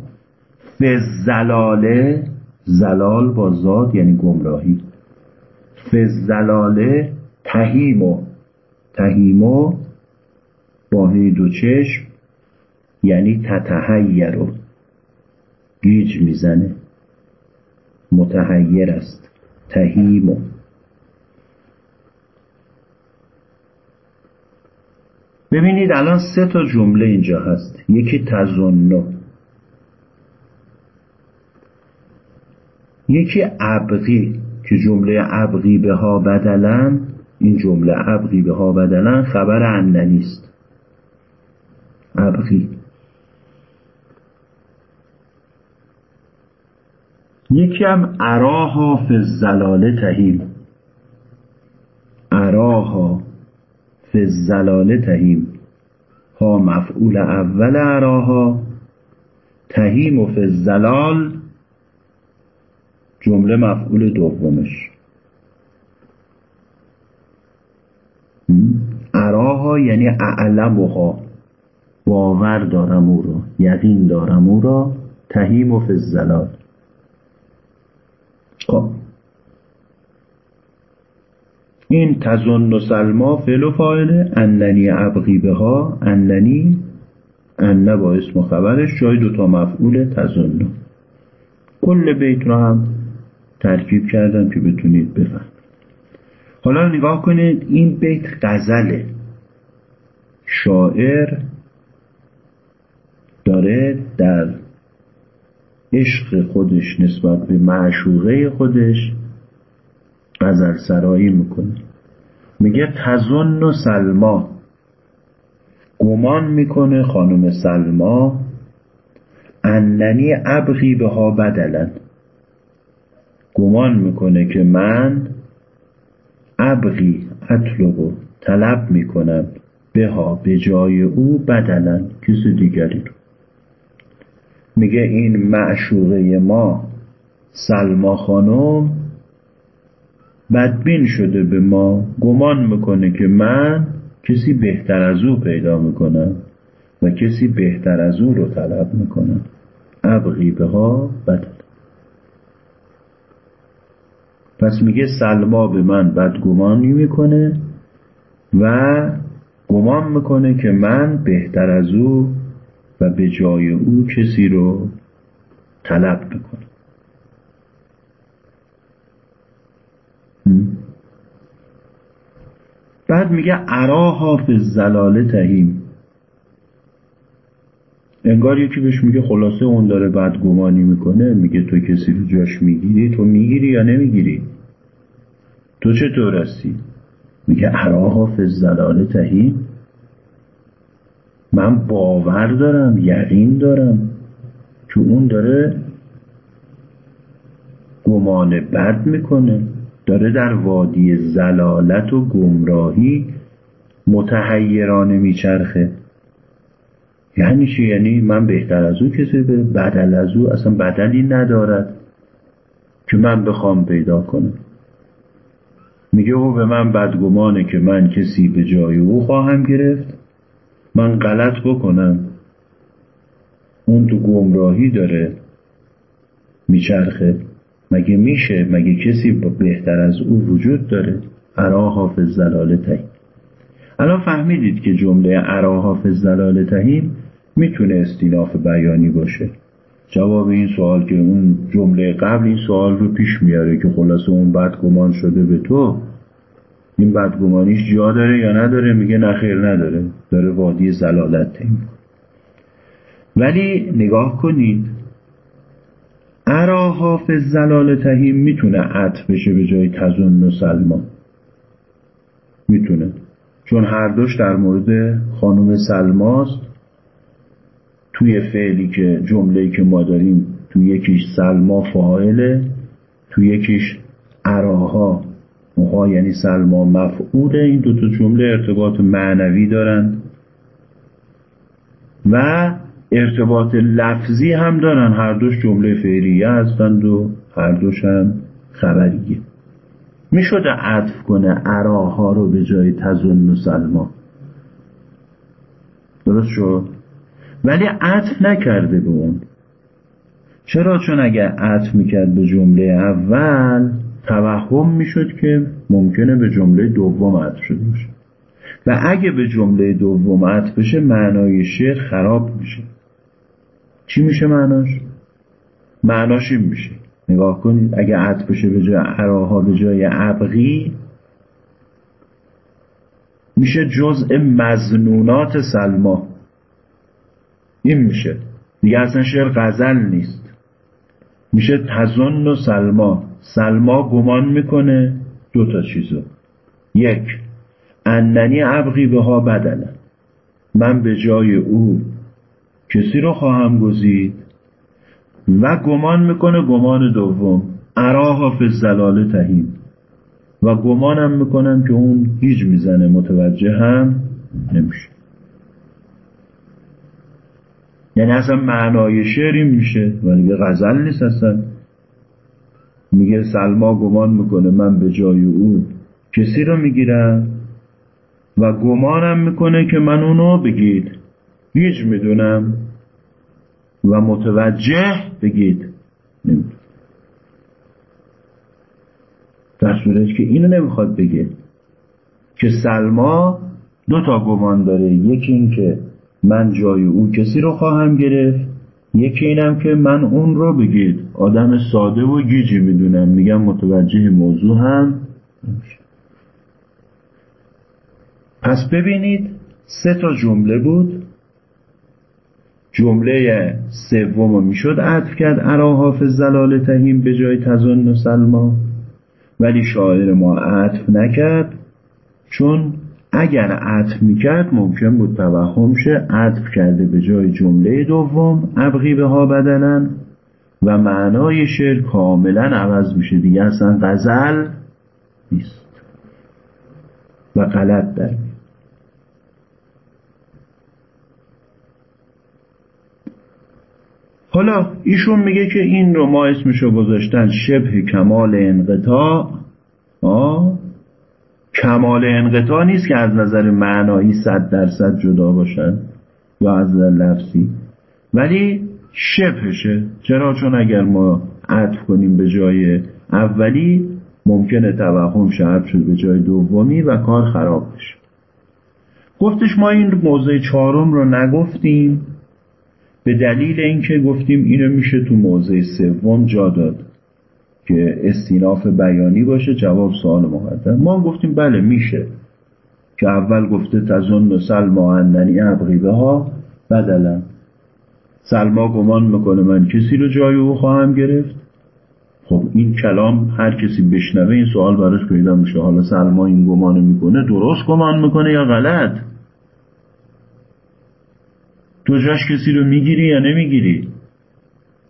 به زلاله زلال با زاد یعنی گمراهی. به زلاله تهیمو تهیمو با دو چشم یعنی تتحیر گیج می‌زنه. متحیر است. تهیمو ببینید الان سه تا جمله اینجا هست. یکی تزنو یکی ابقی که جمله ابقی به ها بدلن این جمله ابقی به ها بدلن خبر اندنی است. ابقی یکی هم اراها فی الزلاله تهیم اراها. فی الزلاله تهیم. ها مفعول اول اراها تهیم و فی الزلال جمله مفعول دومش. اراها یعنی اعلمها. باور دارم او را یقین دارم او را. تهیم و فزلال خب این تزن و سلما فعل و اننی ابقی به ها اننی انه با اسم و خبرش جای دوتا مفعول تزن کل بیت رو هم ترکیب کردم که بتونید بفهم حالا نگاه کنید این بیت غزله. شاعر داره در عشق خودش نسبت به معشوقه خودش غزل سرایی می‌کنه. میگه تزن سلما. گمان می‌کنه خانم سلما اننی ابغی به ها بدلن. گمان می‌کنه که من ابغی اطلبو طلب می‌کنم بها به جای او بدلن کسی دیگری رو. میگه این معشوقه ما سلما خانم بدبین شده به ما گمان می‌کنه که من کسی بهتر از او پیدا می‌کنم و کسی بهتر از او رو طلب می‌کنم. ابغی به ها بدل پس میگه سلما به من بدگمانی می‌کنه و گمان می‌کنه که من بهتر از او و به جای او کسی رو طلب می‌کنم. بعد میگه عراها فی زلاله تهیم. انگار یکی بهش میگه خلاصه اون داره بدگمانی می‌کنه میگه تو کسی رو جاش می‌گیری؟ تو می‌گیری یا نمی‌گیری؟ تو چطور هستی؟ میگه عراها فی زلاله تهیم. من باور دارم یقین دارم که اون داره گمان بد می‌کنه. داره در وادی زلالت و گمراهی متحیرانه میچرخه. یعنی چی؟ یعنی من بهتر از او کسی به بدل از او اصلا بدلی ندارد که من بخوام پیدا کنم. میگه او به من بدگمانه که من کسی به جای او خواهم گرفت. من غلط بکنم. اون تو گمراهی داره میچرخه. مگه میشه؟ مگه کسی بهتر از او وجود داره؟ ارا حافظ زلال تهیم الان فهمیدید که جمله ارا حافظ زلال تهیم می‌تونه استیناف بیانی باشه. جواب این سوال که اون جمله قبل این سوال رو پیش میاره که خلاصه اون بدگمان شده به تو این بدگمانیش جا داره یا نداره؟ میگه نخیر نداره. داره وادی زلالت تیم ولی نگاه کنید ارا حافظ زلال تهیم می‌تونه عطف بشه به جای تزن و سلما می‌تونه. چون هر دوش در مورد خانم سلماست. توی فعلی که جمله که ما داریم توی یکیش سلما فاعله توی یکیش اراها. موها یعنی سلما مفعوله. این دوتا جمله ارتباط معنوی دارن و ارتباط لفظی هم دارن. هر دوش جمله فعلیه هستند و هر دوش هم خبریه. می‌شده عطف کنه اراها رو به جای تزن و سلما. درست شد؟ ولی عطف نکرده به اون. چرا؟ چون اگر عطف می‌کرد به جمله اول توهم می‌شد که ممکنه به جمله دوم عطف شده باشه. و اگه به جمله دوم عطف بشه معنای شعر خراب میشه. چی میشه معناش؟ معناش این میشه. نگاه کنید اگه عطف بشه به جای عراها به جای عبقی میشه جزء مزنونات سلما. این میشه. دیگه اصلا شعر غزل نیست. میشه تزن و سلما. سلما گمان می‌کنه دو تا چیزو. یک اننی ابقی به ها بدنه. من به جای او کسی رو خواهم گزید؟ و گمان می‌کنه گمان دوم اراها فی زلال تهیم و گمانم می‌کنم که اون گیج می‌زنه متوجه هم نمیشه. یعنی اصلا معنای شعری میشه ولی غزل نیست اصلا. میگه سلما گمان می‌کنه من به جای او کسی رو می‌گیرم و گمانم می‌کنه که من اونو بگید. هیچ می‌دونم و متوجه بگید نمی‌دونم. در صورتی که اینو نمی‌خواد بگه که سلما دو تا گمان داره. یکی این که من جای او کسی رو خواهم گرفت یکی اینم که من اون رو بگید. آدم ساده و گیجی می‌دونم. میگم متوجه موضوع هم پس ببینید سه تا جمله بود. جمله سوم می‌شد عطف کرد. ارا حافظ زلال تهیم به جای تزن و سلما. ولی شاعر ما عطف نکرد چون اگر عطف می‌کرد ممکن بود توهم شه. عطف کرده به جای جمله دوم ابغی به ها بدنن و معنای شعر کاملا عوض میشه. دیگه اصلا غزل نیست و غلط در حالا ایشون میگه که این رو ما اسمشو گذاشتن شبه کمال انقطاع. آه؟ کمال انقطاع نیست که از نظر معنایی صد درصد جدا باشن یا از نظر لفظی. ولی شبهشه. چرا؟ چون اگر ما عطف کنیم به جای اولی ممکنه توهم شهر شد به جای دومی و کار خراب بشه. گفتش ما این موضع چهارم رو نگفتیم. به دلیل اینکه گفتیم اینو میشه تو موضع سوم جا داد که استیناف بیانی باشه جواب سوال مقدم. ما گفتیم بله میشه که اول گفته تزن سلما اندنی ابغیبه ها بدلم سلما گمان می‌کنه من کسی رو جای او خواهم گرفت. خب این کلام هر کسی بشنوه این سوال براش پیدا میشه. حالا سلما این گمان می‌کنه درست گمان می‌کنه یا غلط؟ تو جاش کسی رو می‌گیری یا نمی‌گیری؟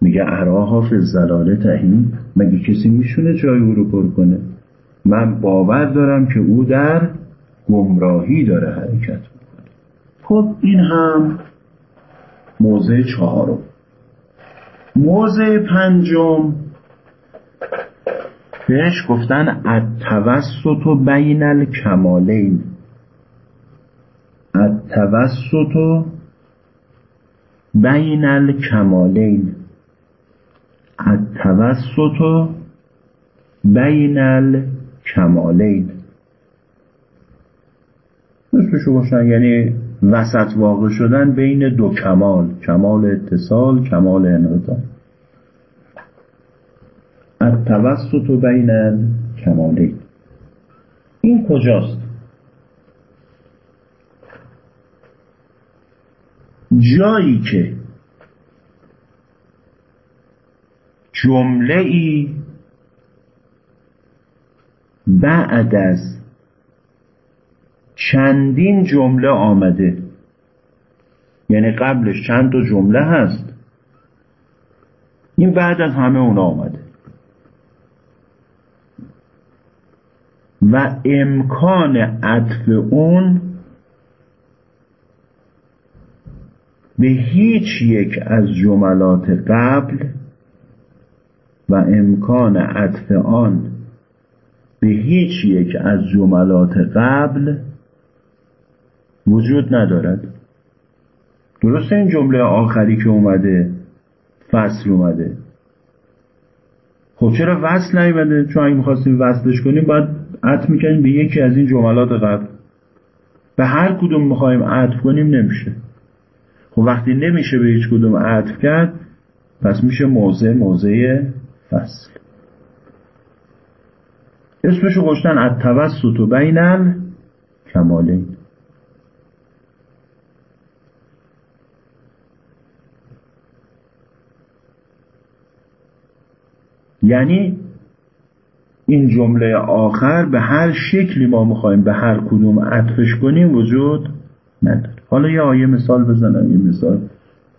میگه اراها فی زلاله تهیم مگه کسی میشونه جای او رو پر کنه؟ من باور دارم که او در گمراهی داره حرکت می‌کنه. خب این هم موضع چهارم. موضع پنجم. بهش گفتن التوسط بین الکمالین. التوسط بین الکمالین. التوسط بین الکمالین. مثلشو باشن یعنی وسط واقع شدن بین دو کمال کمال اتصال کمال انقطاع التوسط بین الکمالین. این کجاست؟ جایی که جمله ای بعد از چندین جمله آمده یعنی قبلش چند تا جمله هست این بعد از همه اونا آمده. و امکان عطف اون به هیچ یک از جملات قبل و امکان عطف آن به هیچ یک از جملات قبل وجود ندارد. درسته این جمله آخری که اومده فصل اومده. خب چرا وصل نیومده؟ چون اگه می‌خواستیم وصلش کنیم باید عطف می‌کنیم به یکی از این جملات قبل. به هر کدوم می‌خوایم عطف کنیم نمیشه. خب وقتی نمیشه به هیچ کدوم عطف کرد پس میشه موضع موضع فصل. اسمشو گشتن از توسط و بین کمالین یعنی این جمله آخر به هر شکلی ما می‌خوایم به هر کدوم عطفش کنیم وجود نداره. حالا یه آیه مثال بزنم یه مثال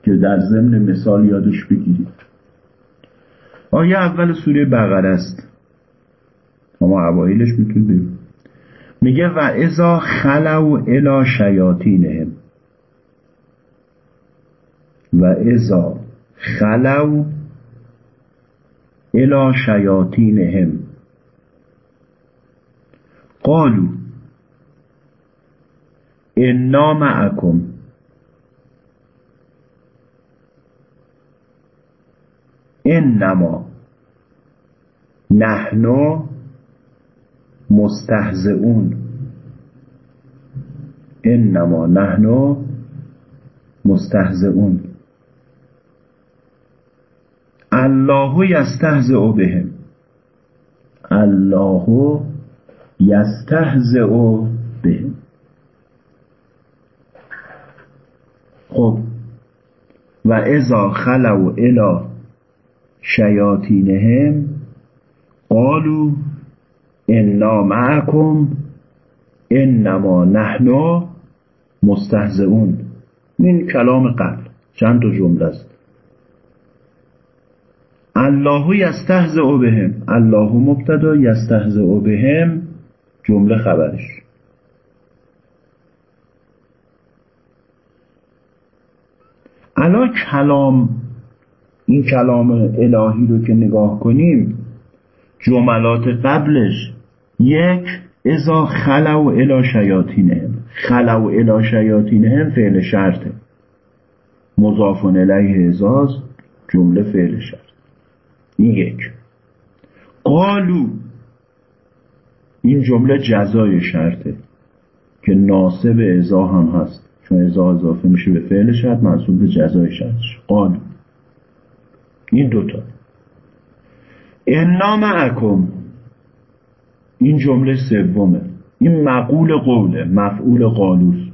که در ضمن مثال یادش بگیرید. آیه اول سوره بقره است. اما اوایلش می‌تونید میگه و ازا خلو الی شیاطینهم. و ازا خلو الی شیاطینهم. قالو انا معکم انما نحن مستهزئون انما نحن مستهزئون الله یستهزئ بهم الله یستهزئ بهم خب. و اذا خلو الى شیاطینهم قالوا انا معکم انما نحن مستهزئون. این کلام قبل. چند تا جمله است؟ الله یستهزئ بهم. الله مبتدا یستهزئ بهم. جمله خبرش. الان کلام این کلام الهی رو که نگاه کنیم جملات قبلش یک ازا خلو الا شیاطینهم خلو الا شیاطینهم فعل شرطه. مضاف الیه ازاز جمله فعل شرط. این یک. قالو این جمله جزای شرطه که ناسب ازا هم هست. چون ازا اضافه میشه به فعل شرط منصوب به جزای شرطش قالو این دوتا انا معکم. این جمله سومه. این مقول قوله مفعول قالوست.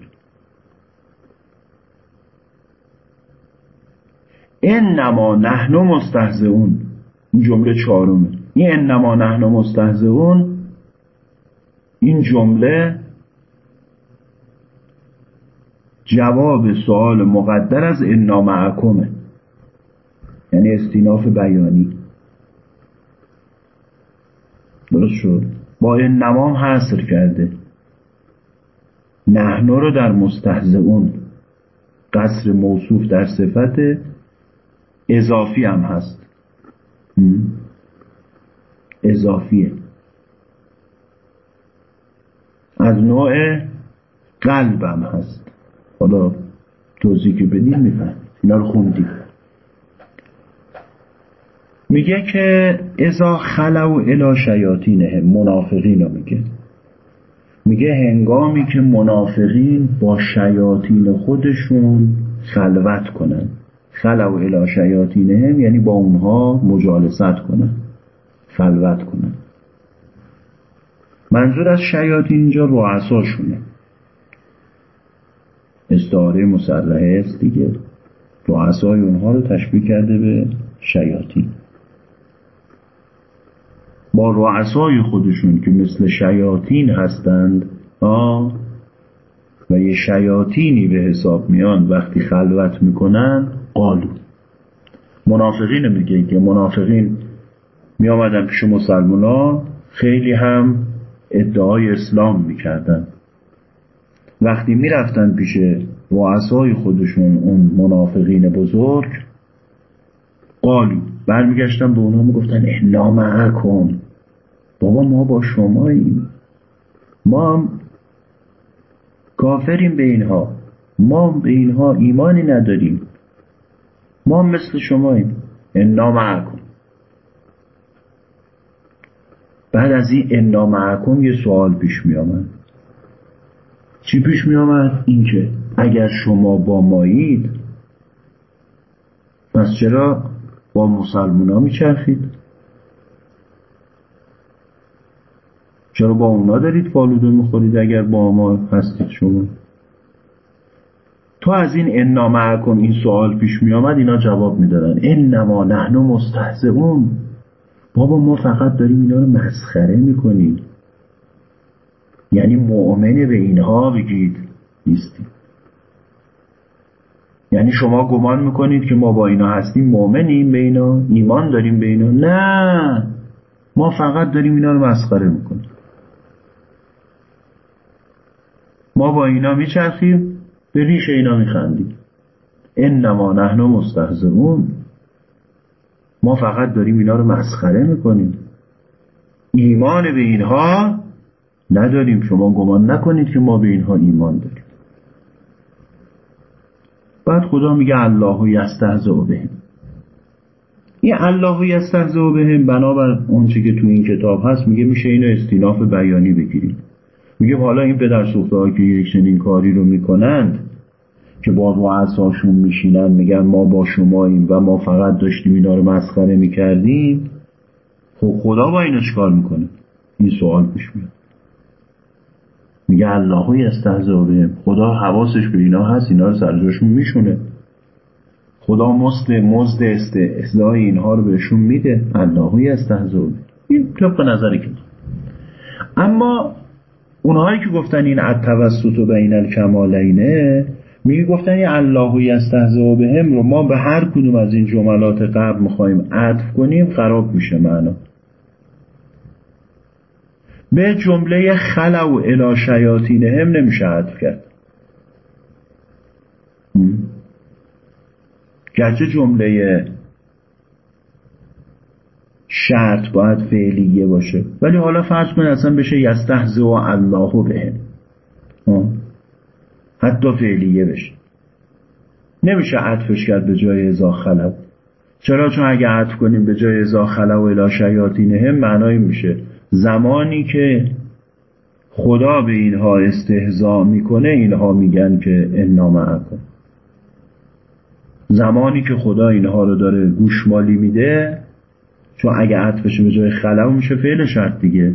انما نحن مستهزئون. این جمله چهارمه. این انما نحن مستهزئون. این جمله جواب سوال مقدر از انا معکمه یعنی استیناف بیانی. درست شد؟ با این نمام حصر کرده. نحنو رو در مستهزئون. قصر موصوف در صفت اضافی هم هست. اضافیه. از نوع قلبم هست. حالا توضیح که بدیم میفهم. اینا رو خوندیم میگه که ازا خلو الا شیاطینهم منافقین رو میگه. میگه هنگامی که منافقین با شیاطین خودشون خلوت کنن. خلو الا شیاطینهم یعنی با اونها مجالست کنن. خلوت کنن. منظور از شیاطین اینجا رؤساشونه استعاره مسلحه است دیگه. رؤسای اونها رو تشبیه کرده به شیاطین. با رؤسای خودشون که مثل شیاطین هستند آه و یه شیاطینی به حساب میان وقتی خلوت می‌کنن قالو. منافقین میگه که منافقین می آمدن پیش مسلمان خیلی هم ادعای اسلام می‌کردن. وقتی می‌رفتن پیش رؤسای خودشون اون منافقین بزرگ قالو برمیگشتن به اونها می‌گفتن انا معکم بابا ما با شماییم. ما هم کافریم به اینها. ما به اینها ایمانی نداریم. ما مثل شماییم. انا معکم بعد از این انا معکم یه سوال پیش می آمد چی پیش می آمد؟ این که اگر شما با مایید پس چرا با مسلمان ها میچرخید چرا با اونا دارید فالوده می‌خورید اگر با ما هستید شما؟ تو از این انا معکم این سوال پیش می آمد اینا جواب می‌دادن انما نحن مستهزئون. بابا ما فقط داریم اینا رو مسخره می‌کنیم یعنی مؤمنه به اینها بگید نیستیم یعنی شما گمان می‌کنید که ما با اینا هستیم مؤمنیم به اینا ایمان داریم به اینا. نه ما فقط داریم اینا رو مسخره می‌کنیم. ما با اینا میچرخیم به ریش اینا میخندیم. انما نحن مستهزئون. ما فقط داریم اینا رو مسخره می‌کنیم. ایمان به اینها نداریم. شما گمان نکنید که ما به اینها ایمان داریم. بعد خدا میگه الله یستهزئ بهم. این الله یستهزئ بهم بنابر اونچه که تو این کتاب هست میگه میشه اینو استیناف بیانی بگیریم. میگه حالا این پدر سوخته که یک چنین کاری رو می‌کنند که با رؤساشون میشینن میگن ما با شماییم و ما فقط داشتیم اینا رو مسخره می‌کردیم. خب خدا با اینا چکار می‌کنه؟ این سوال پیش میاد. میگه اللهی استهزا بهم. خدا حواسش به اینا هست اینا رو سرجاشون میشونه. خدا مست مزد استهزای اینها رو بهشون میده. اللهی استهزا این طبق نظری که اما اونهایی که گفتن این التوسط و بین الکمالینه میگه گفتن این الله یستهزئ بهم رو ما به هر کدوم از این جملات قبل می‌خوایم عطف کنیم خراب میشه معنا. به جمله خلع و الی شیاطینهم نمیشه عطف کرد. گرچه جمله شرط باید فعلیه باشه ولی حالا فرض کن اصلا بشه یستهزئ و الله بهم. حتی فعلیه بشه. نمیشه عطفش کرد به جای ازا خلب چرا؟ چون اگه عطف کنیم به جای ازا خلب و الا شیاطینهم معنایی میشه. زمانی که خدا به اینها استهزا می‌کنه اینها میگن که انا معکم. زمانی که خدا اینها رو داره گوشمالی میده چون اگه عطفش به جای خلب میشه فعل شرط دیگه.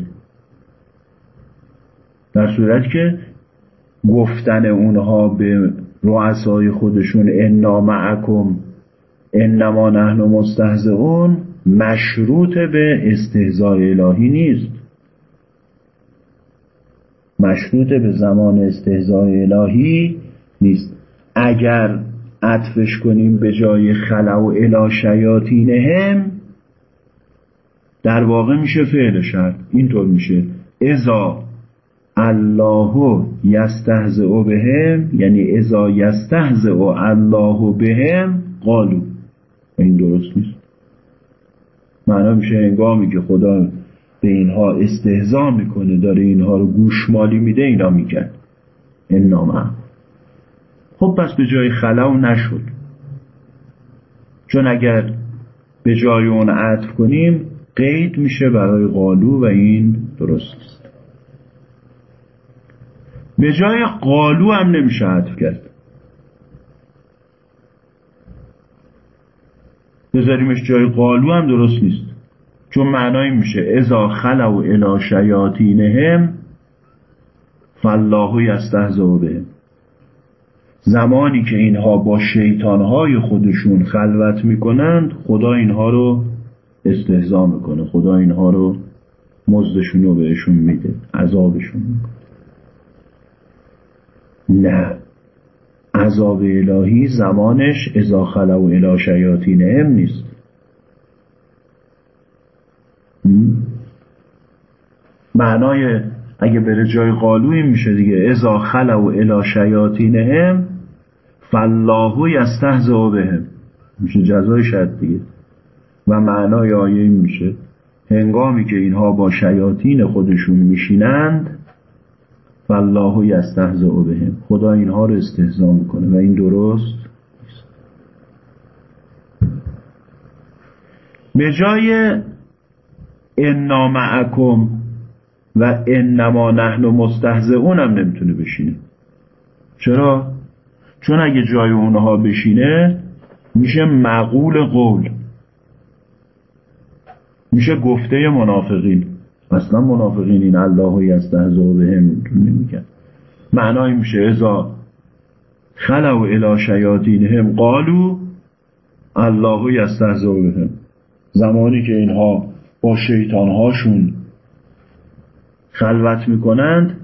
در صورت که گفتن اونها به رؤسای خودشون انا معکم انما نحن مستهزئون مشروط به استهزای الهی نیست. مشروط به زمان استهزای الهی نیست. اگر عطفش کنیم به جای خلع و الا شیاطینهم در واقع میشه فعل شرط. اینطور میشه. ازا الله یستهزئ بهم یعنی اذا یستهزئ الله بهم قالو. این درست نیست. معنا میشه هنگامی که خدا به اینها استهزا می‌کنه داره اینها رو گوشمالی میده اینا میگن. این نامه خب پس به جای خلو نشد. چون اگر به جای اون عطف کنیم قید میشه برای قالو و این درست نیست به جای قالو هم نمیشه عطف کرد. بذاریمش جای قالو هم درست نیست. چون معنایی میشه ازا خلو الی شیاطینهم فالله یستهزئ بهم. زمانی که اینها با شیطانهای خودشون خلوت می‌کنند خدا اینها رو استهزا می‌کنه. خدا اینها رو مزدشون رو بهشون میده عذابشون می‌کنه. نه. عذاب الهی زمانش ازا خلو الی شیاطینهم نیست. معنای اگه بره جای قالوی میشه دیگه. ازا خلو الی شیاطینهم فالله یستهزئ بهم. میشه جزای شد دیگه. و معنای آیه میشه. هنگامی که اینها با شیاطین خودشون میشینند فالله یستهزئ بهم. خدا اینها رو استهزا می‌کنه. و این درست به جای انا معکم و انما نحن مستهزئون هم نمی‌تونه بشینه. چرا؟ چون اگه جای اونها بشینه میشه معقول قول. میشه گفته منافقین. اصلا منافقین این الله یستهزا به هم نمیگن. معنای میشه ازا خلو الى شیاطینهم قالو الله یستهزا بهم. زمانی که اینها با شیطانهاشون خلوت می‌کنند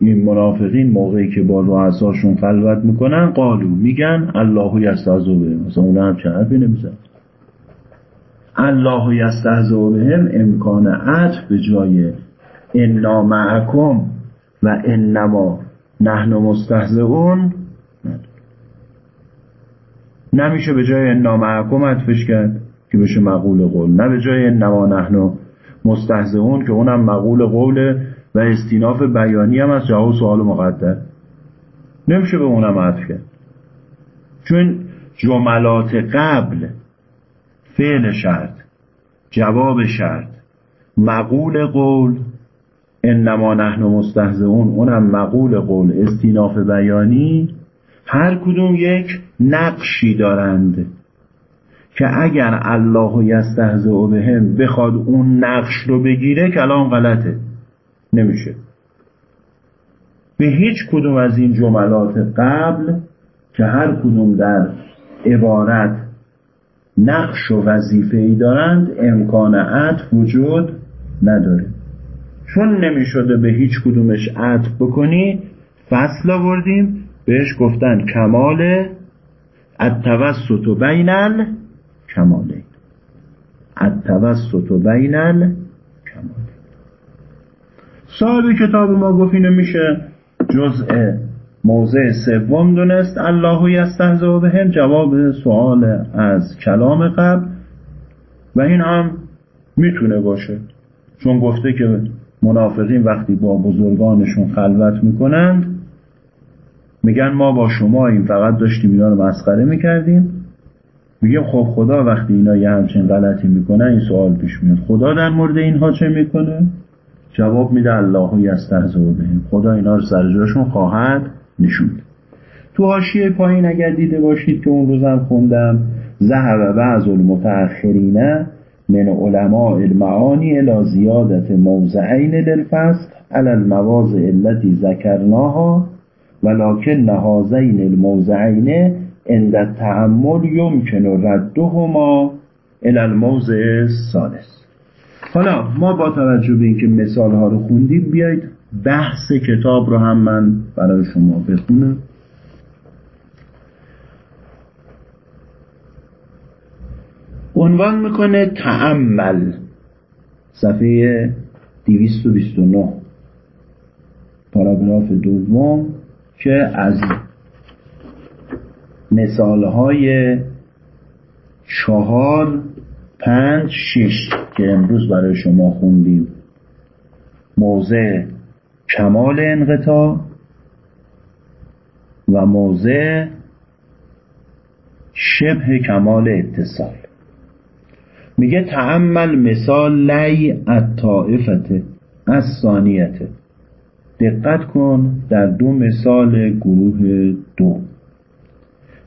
این منافقین موقعی که با رؤساشون خلوت می‌کنن قالو میگن الله یستهزا بهم. مثلا اون هم چه حرفی نمیزن الله یستهزا بهم امکان عطف به جای انا معکم و انما نحن مستهزئون. نمیشه به جای انا معکم عطفش کرد که بشه مقول قول. نه به جای انما نحن مستهزئون که اونم مقول قول و استیناف بیانی هم از جواب سوال مقدر نمیشه به اونم عطف کرد. چون جملات قبل فعل شرط جواب شرط. مقول قول انما نحن مستهزئون اونم مقول قول استیناف بیانی. هر کدوم یک نقشی دارند که اگر الله یستهزئ بهم بخواد اون نقش رو بگیره کلام غلطه. نمیشه. به هیچ کدوم از این جملات قبل که هر کدوم در عبارت نقش و وظیفه ای دارند امکان عطف وجود نداره. چون نمی‌شده به هیچ کدومش عطف بکنی فصل آوردیم بهش گفتن کمال التوسط بین الکماله التوسط بین الکماله صاحب کتاب ما گفت اینو میشه جزء موضع سوم دونست الله یستهزئ بهم جواب سوال از کلام قبل و این هم می‌تونه باشه. چون گفته که منافقین وقتی با بزرگانشون خلوت می‌کنند میگن ما با شما این فقط داشتیم اینا رو مسخره می‌کردیم. میگه خب خدا وقتی اینا یه همچین غلطی می‌کنن این سوال پیش میاد. خدا در مورد اینها چه می‌کنه؟ جواب میده الله یستهزئ بهم خدا اینا رو سر جاشون خواهد نشوند. تو حاشیه پایین اگر دیده باشید که اون روزم خوندم ذهب بعض المتأخرین من علماء المعانی الى زیادت موضعین للفصل على المواضع التي ذکرناها ولكن هذین الموضعین عند التأمل يمكن ردهما الى الموضع الثالث. حالا ما با توجه به اینکه مثال ها رو خوندیم بیایید بحث کتاب رو هم من برای شما بخونم. عنوان می‌کنه تعمل صفحه 229 پاراگراف دوم که از مثال های چهار پنج شش که امروز برای شما خوندیم. موضع کمال انقطاع و موضع شبه کمال اتصال. میگه تعمل مثال لی الطائفت از ثانیته دقت کن در دو مثال گروه دو.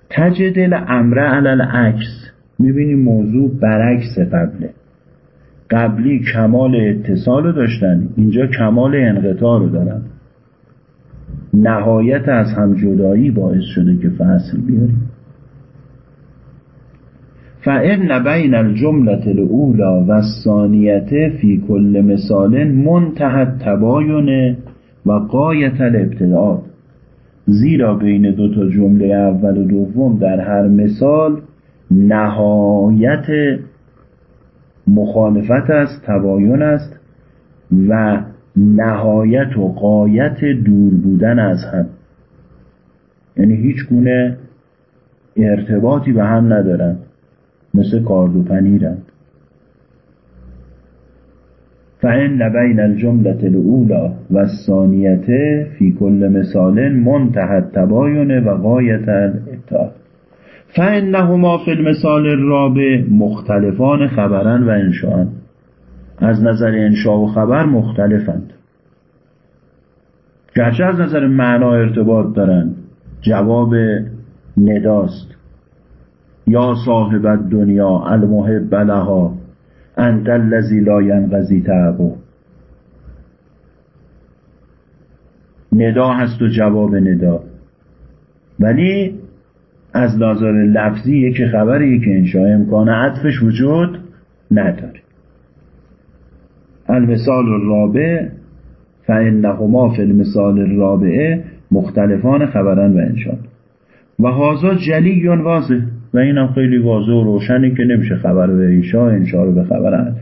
تجدل امره علل عکس می‌بینی موضوع برعکس قبله. قبلی کمال اتصال رو داشتن اینجا کمال انقطاع رو دارن. نهایت از هم جدایی باعث شده که فصل بیاریم فإن بین الجملة الأولى و الثانیه فی کل مثال منتهى تباین و قایت الابتداء زیرا بین دو تا جمله اول و دوم در هر مثال نهایت مخالفت است تباین است و نهایت و قایت دور بودن از هم. یعنی هیچ گونه ارتباطی به هم ندارن. مثل کارد و پنیرند فإن بین الجملة الأولى و الثانیه فی کل مثال منتهى التباین و غایت الاتحاد فإنهما فی المثال الرابع مختلفان خبرن و انشاءن از نظر انشاء و خبر مختلفند. گرچه از نظر معنا ارتباط دارند. جواب نداست. یا صاحب دنیا المحب لها انت الذی لا ینقضی تعبو ندا هست و جواب ندا. ولی از نظر لفظی یکی خبر یکی انشاء امکان عطفش وجود نداره. المثال الرابع فانهما فی المثال الرابع مختلفان خبرن و انشاء. و هازا جلی واضح و اینم خیلی واضح و روشنی که نمیشه خبر به ایشا انشا رو به خبر عطف.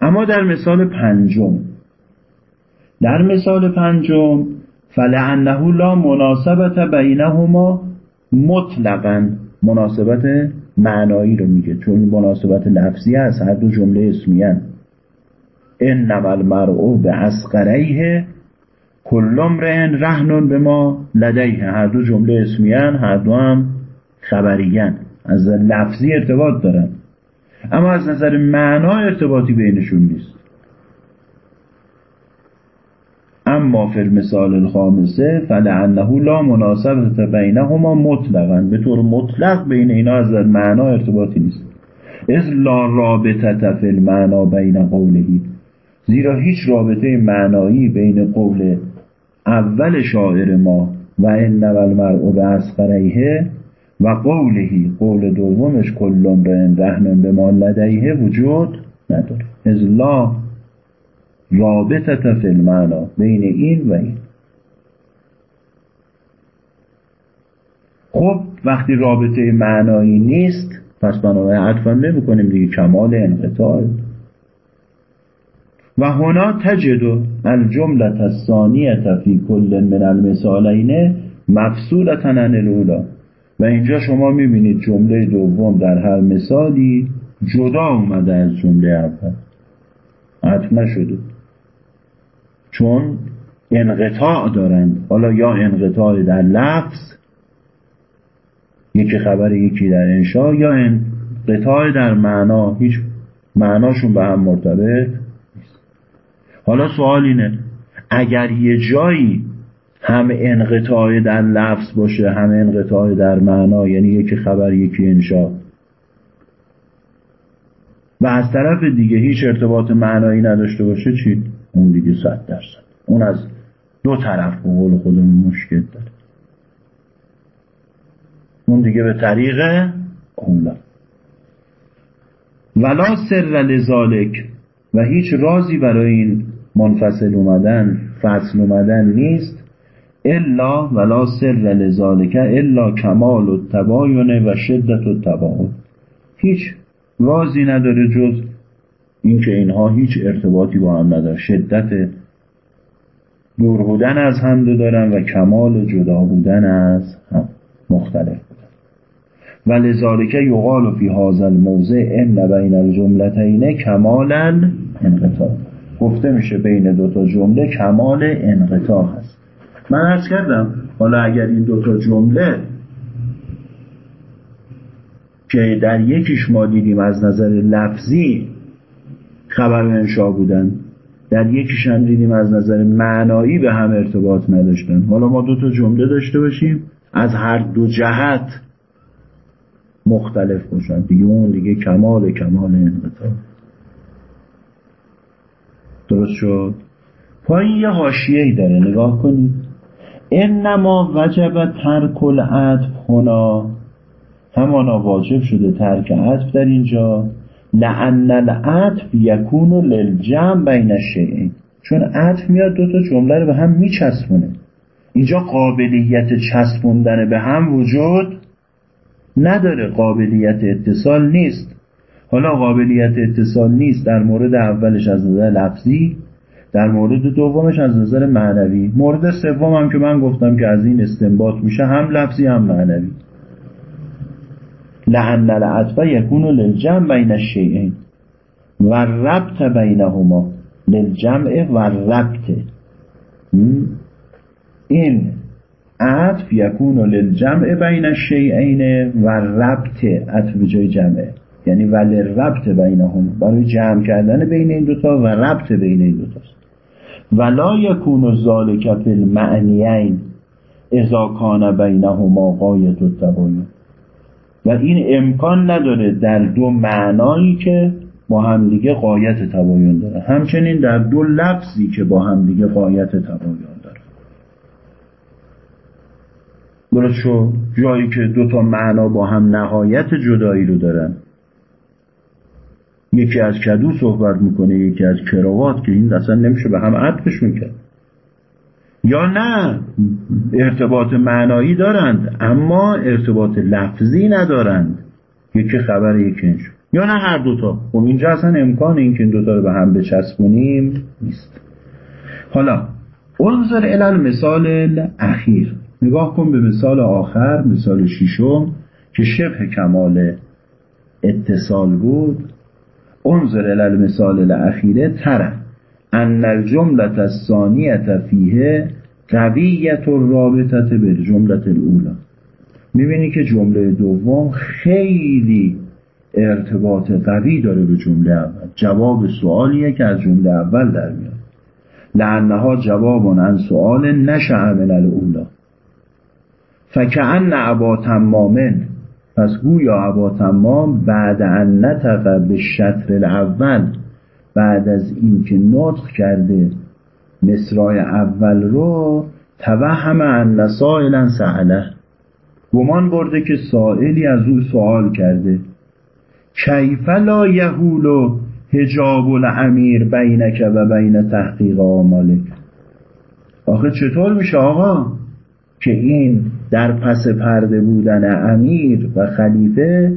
اما در مثال پنجم در مثال پنجم فلعنه لا مناسبت بینهما مطلقا مناسبت معنایی رو میگه. چون مناسبت لفظی هست هر دو جمله اسمیان انما المرء به اسقریه کل امرئ رهن به ما لدیه. هر دو جمله اسمیان هر دو هم خبریگن از لفظی ارتباط دارن. اما از نظر معنا ارتباطی بینشون نیست. اما فی المثال الخامسه فلعنه لا مناسبت بینهما مطلقا. به طور مطلق بین اینا از معنا ارتباطی نیست. از لا رابطه فی المعنا بین قولهی زیرا هیچ رابطه معنایی بین قول اول شاعر ما و این المرء به اسقریه و قولهی قول دومش کلم به رهنم به ما لدیه وجود نداره. از لا رابطت فی المعنا بین این و این. خب وقتی رابطه معنایی نیست پس بنابراین عطفا نمی کنیم دیگه کمال انقطاع. و هنا تجد الجمله الثانیه فی کل من المثالین مفصولتا عن الاولی. و اینجا شما می‌بینید جمله دوم در هر مثالی جدا اومده از جمله اول. عطف نشده. چون انقطاع دارند حالا یا انقطاع در لفظ یکی خبر یکی در انشا یا انقطاع در معنا هیچ معناشون به هم مرتبط نیست حالا سوال اینه اگر یه جایی هم انقطاع در لفظ باشه هم انقطاع در معنا یعنی یکی خبر یکی انشا و از طرف دیگه هیچ ارتباط معنایی نداشته باشه چی؟ اون دیگه صد درصد. اون از دو طرف به قول خودمون مشکل داره. اون دیگه به طریق اولا ولا سر لذالک و هیچ رازی برای این منفصل اومدن فصل اومدن نیست. الا ولا سر لذالک الا کمال و تباین و شدت و تباین هیچ رازی نداره جز اینکه اینها هیچ ارتباطی با هم نداره شدت دور بودن از هم دارن و کمال جدا بودن از هم. مختلف بودن. و لذالک یقال فی هذا الموضع ان بین الجملتین کمالا انقطاع. گفته میشه بین دوتا جمله کمال انقطاع هست. من عرض کردم حالا اگر این دوتا جمله که در یکیش ما دیدیم از نظر لفظی خبر انشا بودن. در یکیش هم دیدیم از نظر معنایی به هم ارتباط نداشتن. حالا ما دو تا جمله داشته باشیم. از هر دو جهت مختلف باشن. دیگه اون دیگه کمال کمال انقطاع. درست شد؟ پایین یه حاشیه ای داره. نگاه کنید. انما وجب ترک العطف هنا. همانا واجب شده ترک عطف در اینجا. لعن العطف یکون للجمع بین الشیئین چون عطف میاد دو تا جمله رو به هم میچسبونه. اینجا قابلیت چسبوندن به هم وجود نداره. قابلیت اتصال نیست. حالا قابلیت اتصال نیست در مورد اولش از نظر لفظی در مورد دومش از نظر معنوی. مورد سوم هم که من گفتم که از این استنباط میشه هم لفظی هم معنوی. لعن العطف یکون للجمع بین الشیئین و ربط بینهما للجمع و ربط. این عطف یکون للجمع بین الشیئین و ربط عطف به جای جمعه یعنی ولی ربط بینهم برای جمع کردن بین این دوتا و ربط بین این دوتاست ولا یکون ذالک فی المعنیین اذا کان بینهما غایت التباین. و این امکان نداره در دو معنایی که با همدیگه قایت تباین داره. همچنین در دو لفظی که با همدیگه قایت تباین داره. درست شو جایی که دو تا معنا با هم نهایت جدایی رو دارن. یکی از کدو صحبت می‌کنه یکی از کراوات که این اصلا نمیشه به هم عطفشون کرد یا نه ارتباط معنایی دارند اما ارتباط لفظی ندارند. یکی خبر یکی اینجور یا نه هر دوتا خب اینجا اصلا امکان این که این دوتا رو به هم بچسبونیم نیست. حالا انظر الال مثال اخیر نگاه کن به مثال آخر مثال شیشم که شبه کمال اتصال بود. انظر الال مثال الاخیره تره. ان الجملت الثانیه فیه قویت الرابطت به جملت الاولا می‌بینی که جمله دوم خیلی ارتباط قوی داره به جمله اول. جواب سوالیه که از جمله اول در میاد. لعنها جواب عن سوال نشع من الاولا فکعن عبا تمامن پس گویا عبا تمام بعد ان نطق به شطر الاول بعد از اینکه نطق کرده مصرای اول رو توهم ان سائلا سعله گمان برده که سائلی از او سوال کرده. کیف لا یهول حجاب الامیر بینک و بین تحقیق آمالک آخه چطور میشه آقا که این در پس پرده بودن امیر و خلیفه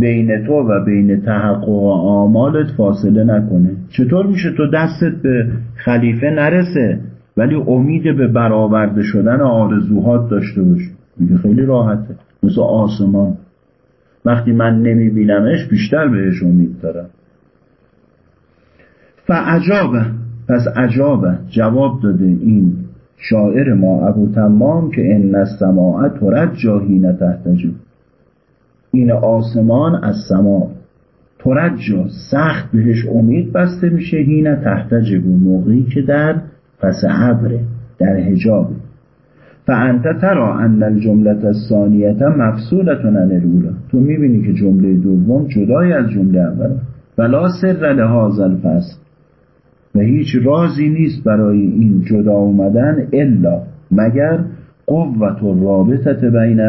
بین تو و بین تحقق آمالت فاصله نکنه. چطور میشه تو دستت به خلیفه نرسه ولی امید به برآورده شدن آرزوهات داشته باشی؟ میگه خیلی راحته. مثل آسمان. وقتی من نمیبینمش بیشتر بهش امید دارم. فعجابه. پس عجابه. جواب داده این شاعر ما ابو تمام که ان السماع ترجا حین تحتجو این آسمان از سما. ترجا سخت بهش امید بسته میشه هین تحتجبو موقعی که در پس ابره در حجاب. فانت ترا ان الجمله الثانیه مفصولة عن الاولى. تو می‌بینی که جمله دوم جدای از جمله اول ولا سر لهذا الفصل. و هیچ رازی نیست برای این جدا اومدن الا مگر قوت و رابطت بین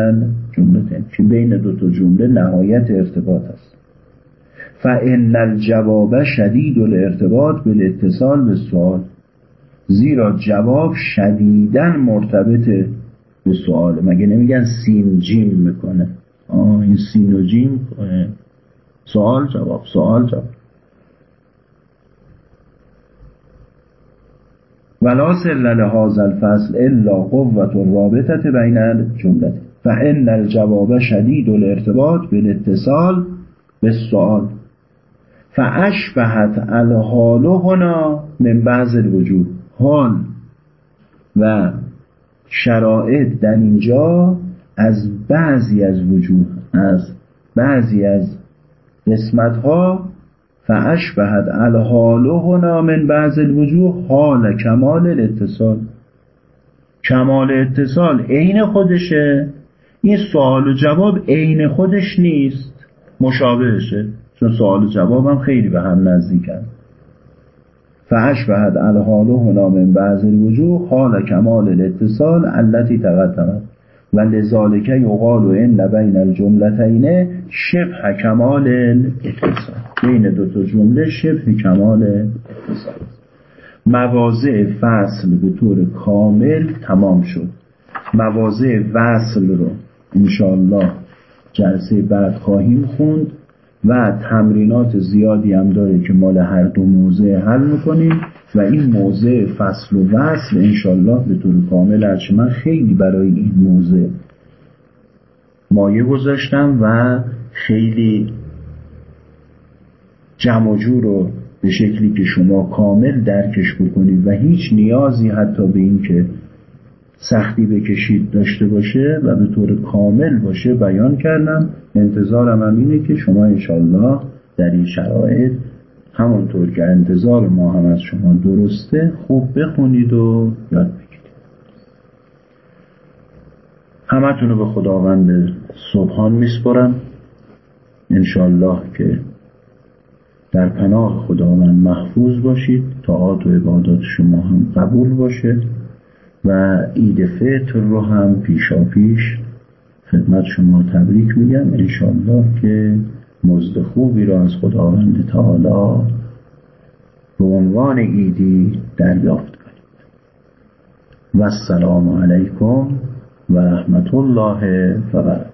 جمله که بین دو تا جمله نهایت ارتباط است. فان الجواب شدید الارتباط بالاتصال به سوال زیرا جواب شدیدن مرتبط به سوال مگه نمیگن سین جیم می‌کنه؟ آه این سین و جیم سوال جواب سوال جواب. ولا سر لهذا الفصل الا قوة الرابطة بین الجمله فان الجواب شدید الارتباط بالاتصال بالسؤال. فاشبهت الحال هنا من بعض الوجوه. حال و شرایط در اینجا از بعضی از وجوه از بعضی از قسمت ها فاشبهت الحال هنا من بعض الوجوه. حال کمال الاتصال کمال اتصال عین خودشه. این سوال و جواب عین خودش نیست. مشابهشه چون سوال و جواب خیلی به هم نزدیکن. فاشبهت الحال هنا من بعض الوجوه حال کمال الاتصال التي تقدمت و لذالک یقال و ان بین الجملتین شبه کمال اتصال بین دو تا جمله شبه کمال اتصال مواضع فصل به طور کامل تمام شد. مواضع وصل رو انشاءالله جلسه بعد خواهیم خوند و تمرینات زیادی هم داره که مال هر دو موضع حل می‌کنیم و این موضع فصل و وصل انشالله به طور کامل هرچه من خیلی برای این موضع مایه گذاشتم و خیلی جمع رو به شکلی که شما کامل درکش بکنید و هیچ نیازی حتی به این که سختی بکشید داشته باشه و به طور کامل باشه بیان کردم. انتظارم هم اینه که شما انشالله در این شرایط همونطور که انتظار ما هم از شما درسته خوب بخونید و یاد بگیرید. همتون رو به خداوند صبحان میسپرم انشالله که در پناه خداوند محفوظ باشید طاعات و عبادات شما هم قبول باشه. و عید فطر رو هم پیشا پیش خدمت شما تبریک میگم. انشالله که مزد خوبی را از خداوند تعالی به عنوان ایدی دریافت کنید. و السلام علیکم و رحمت الله و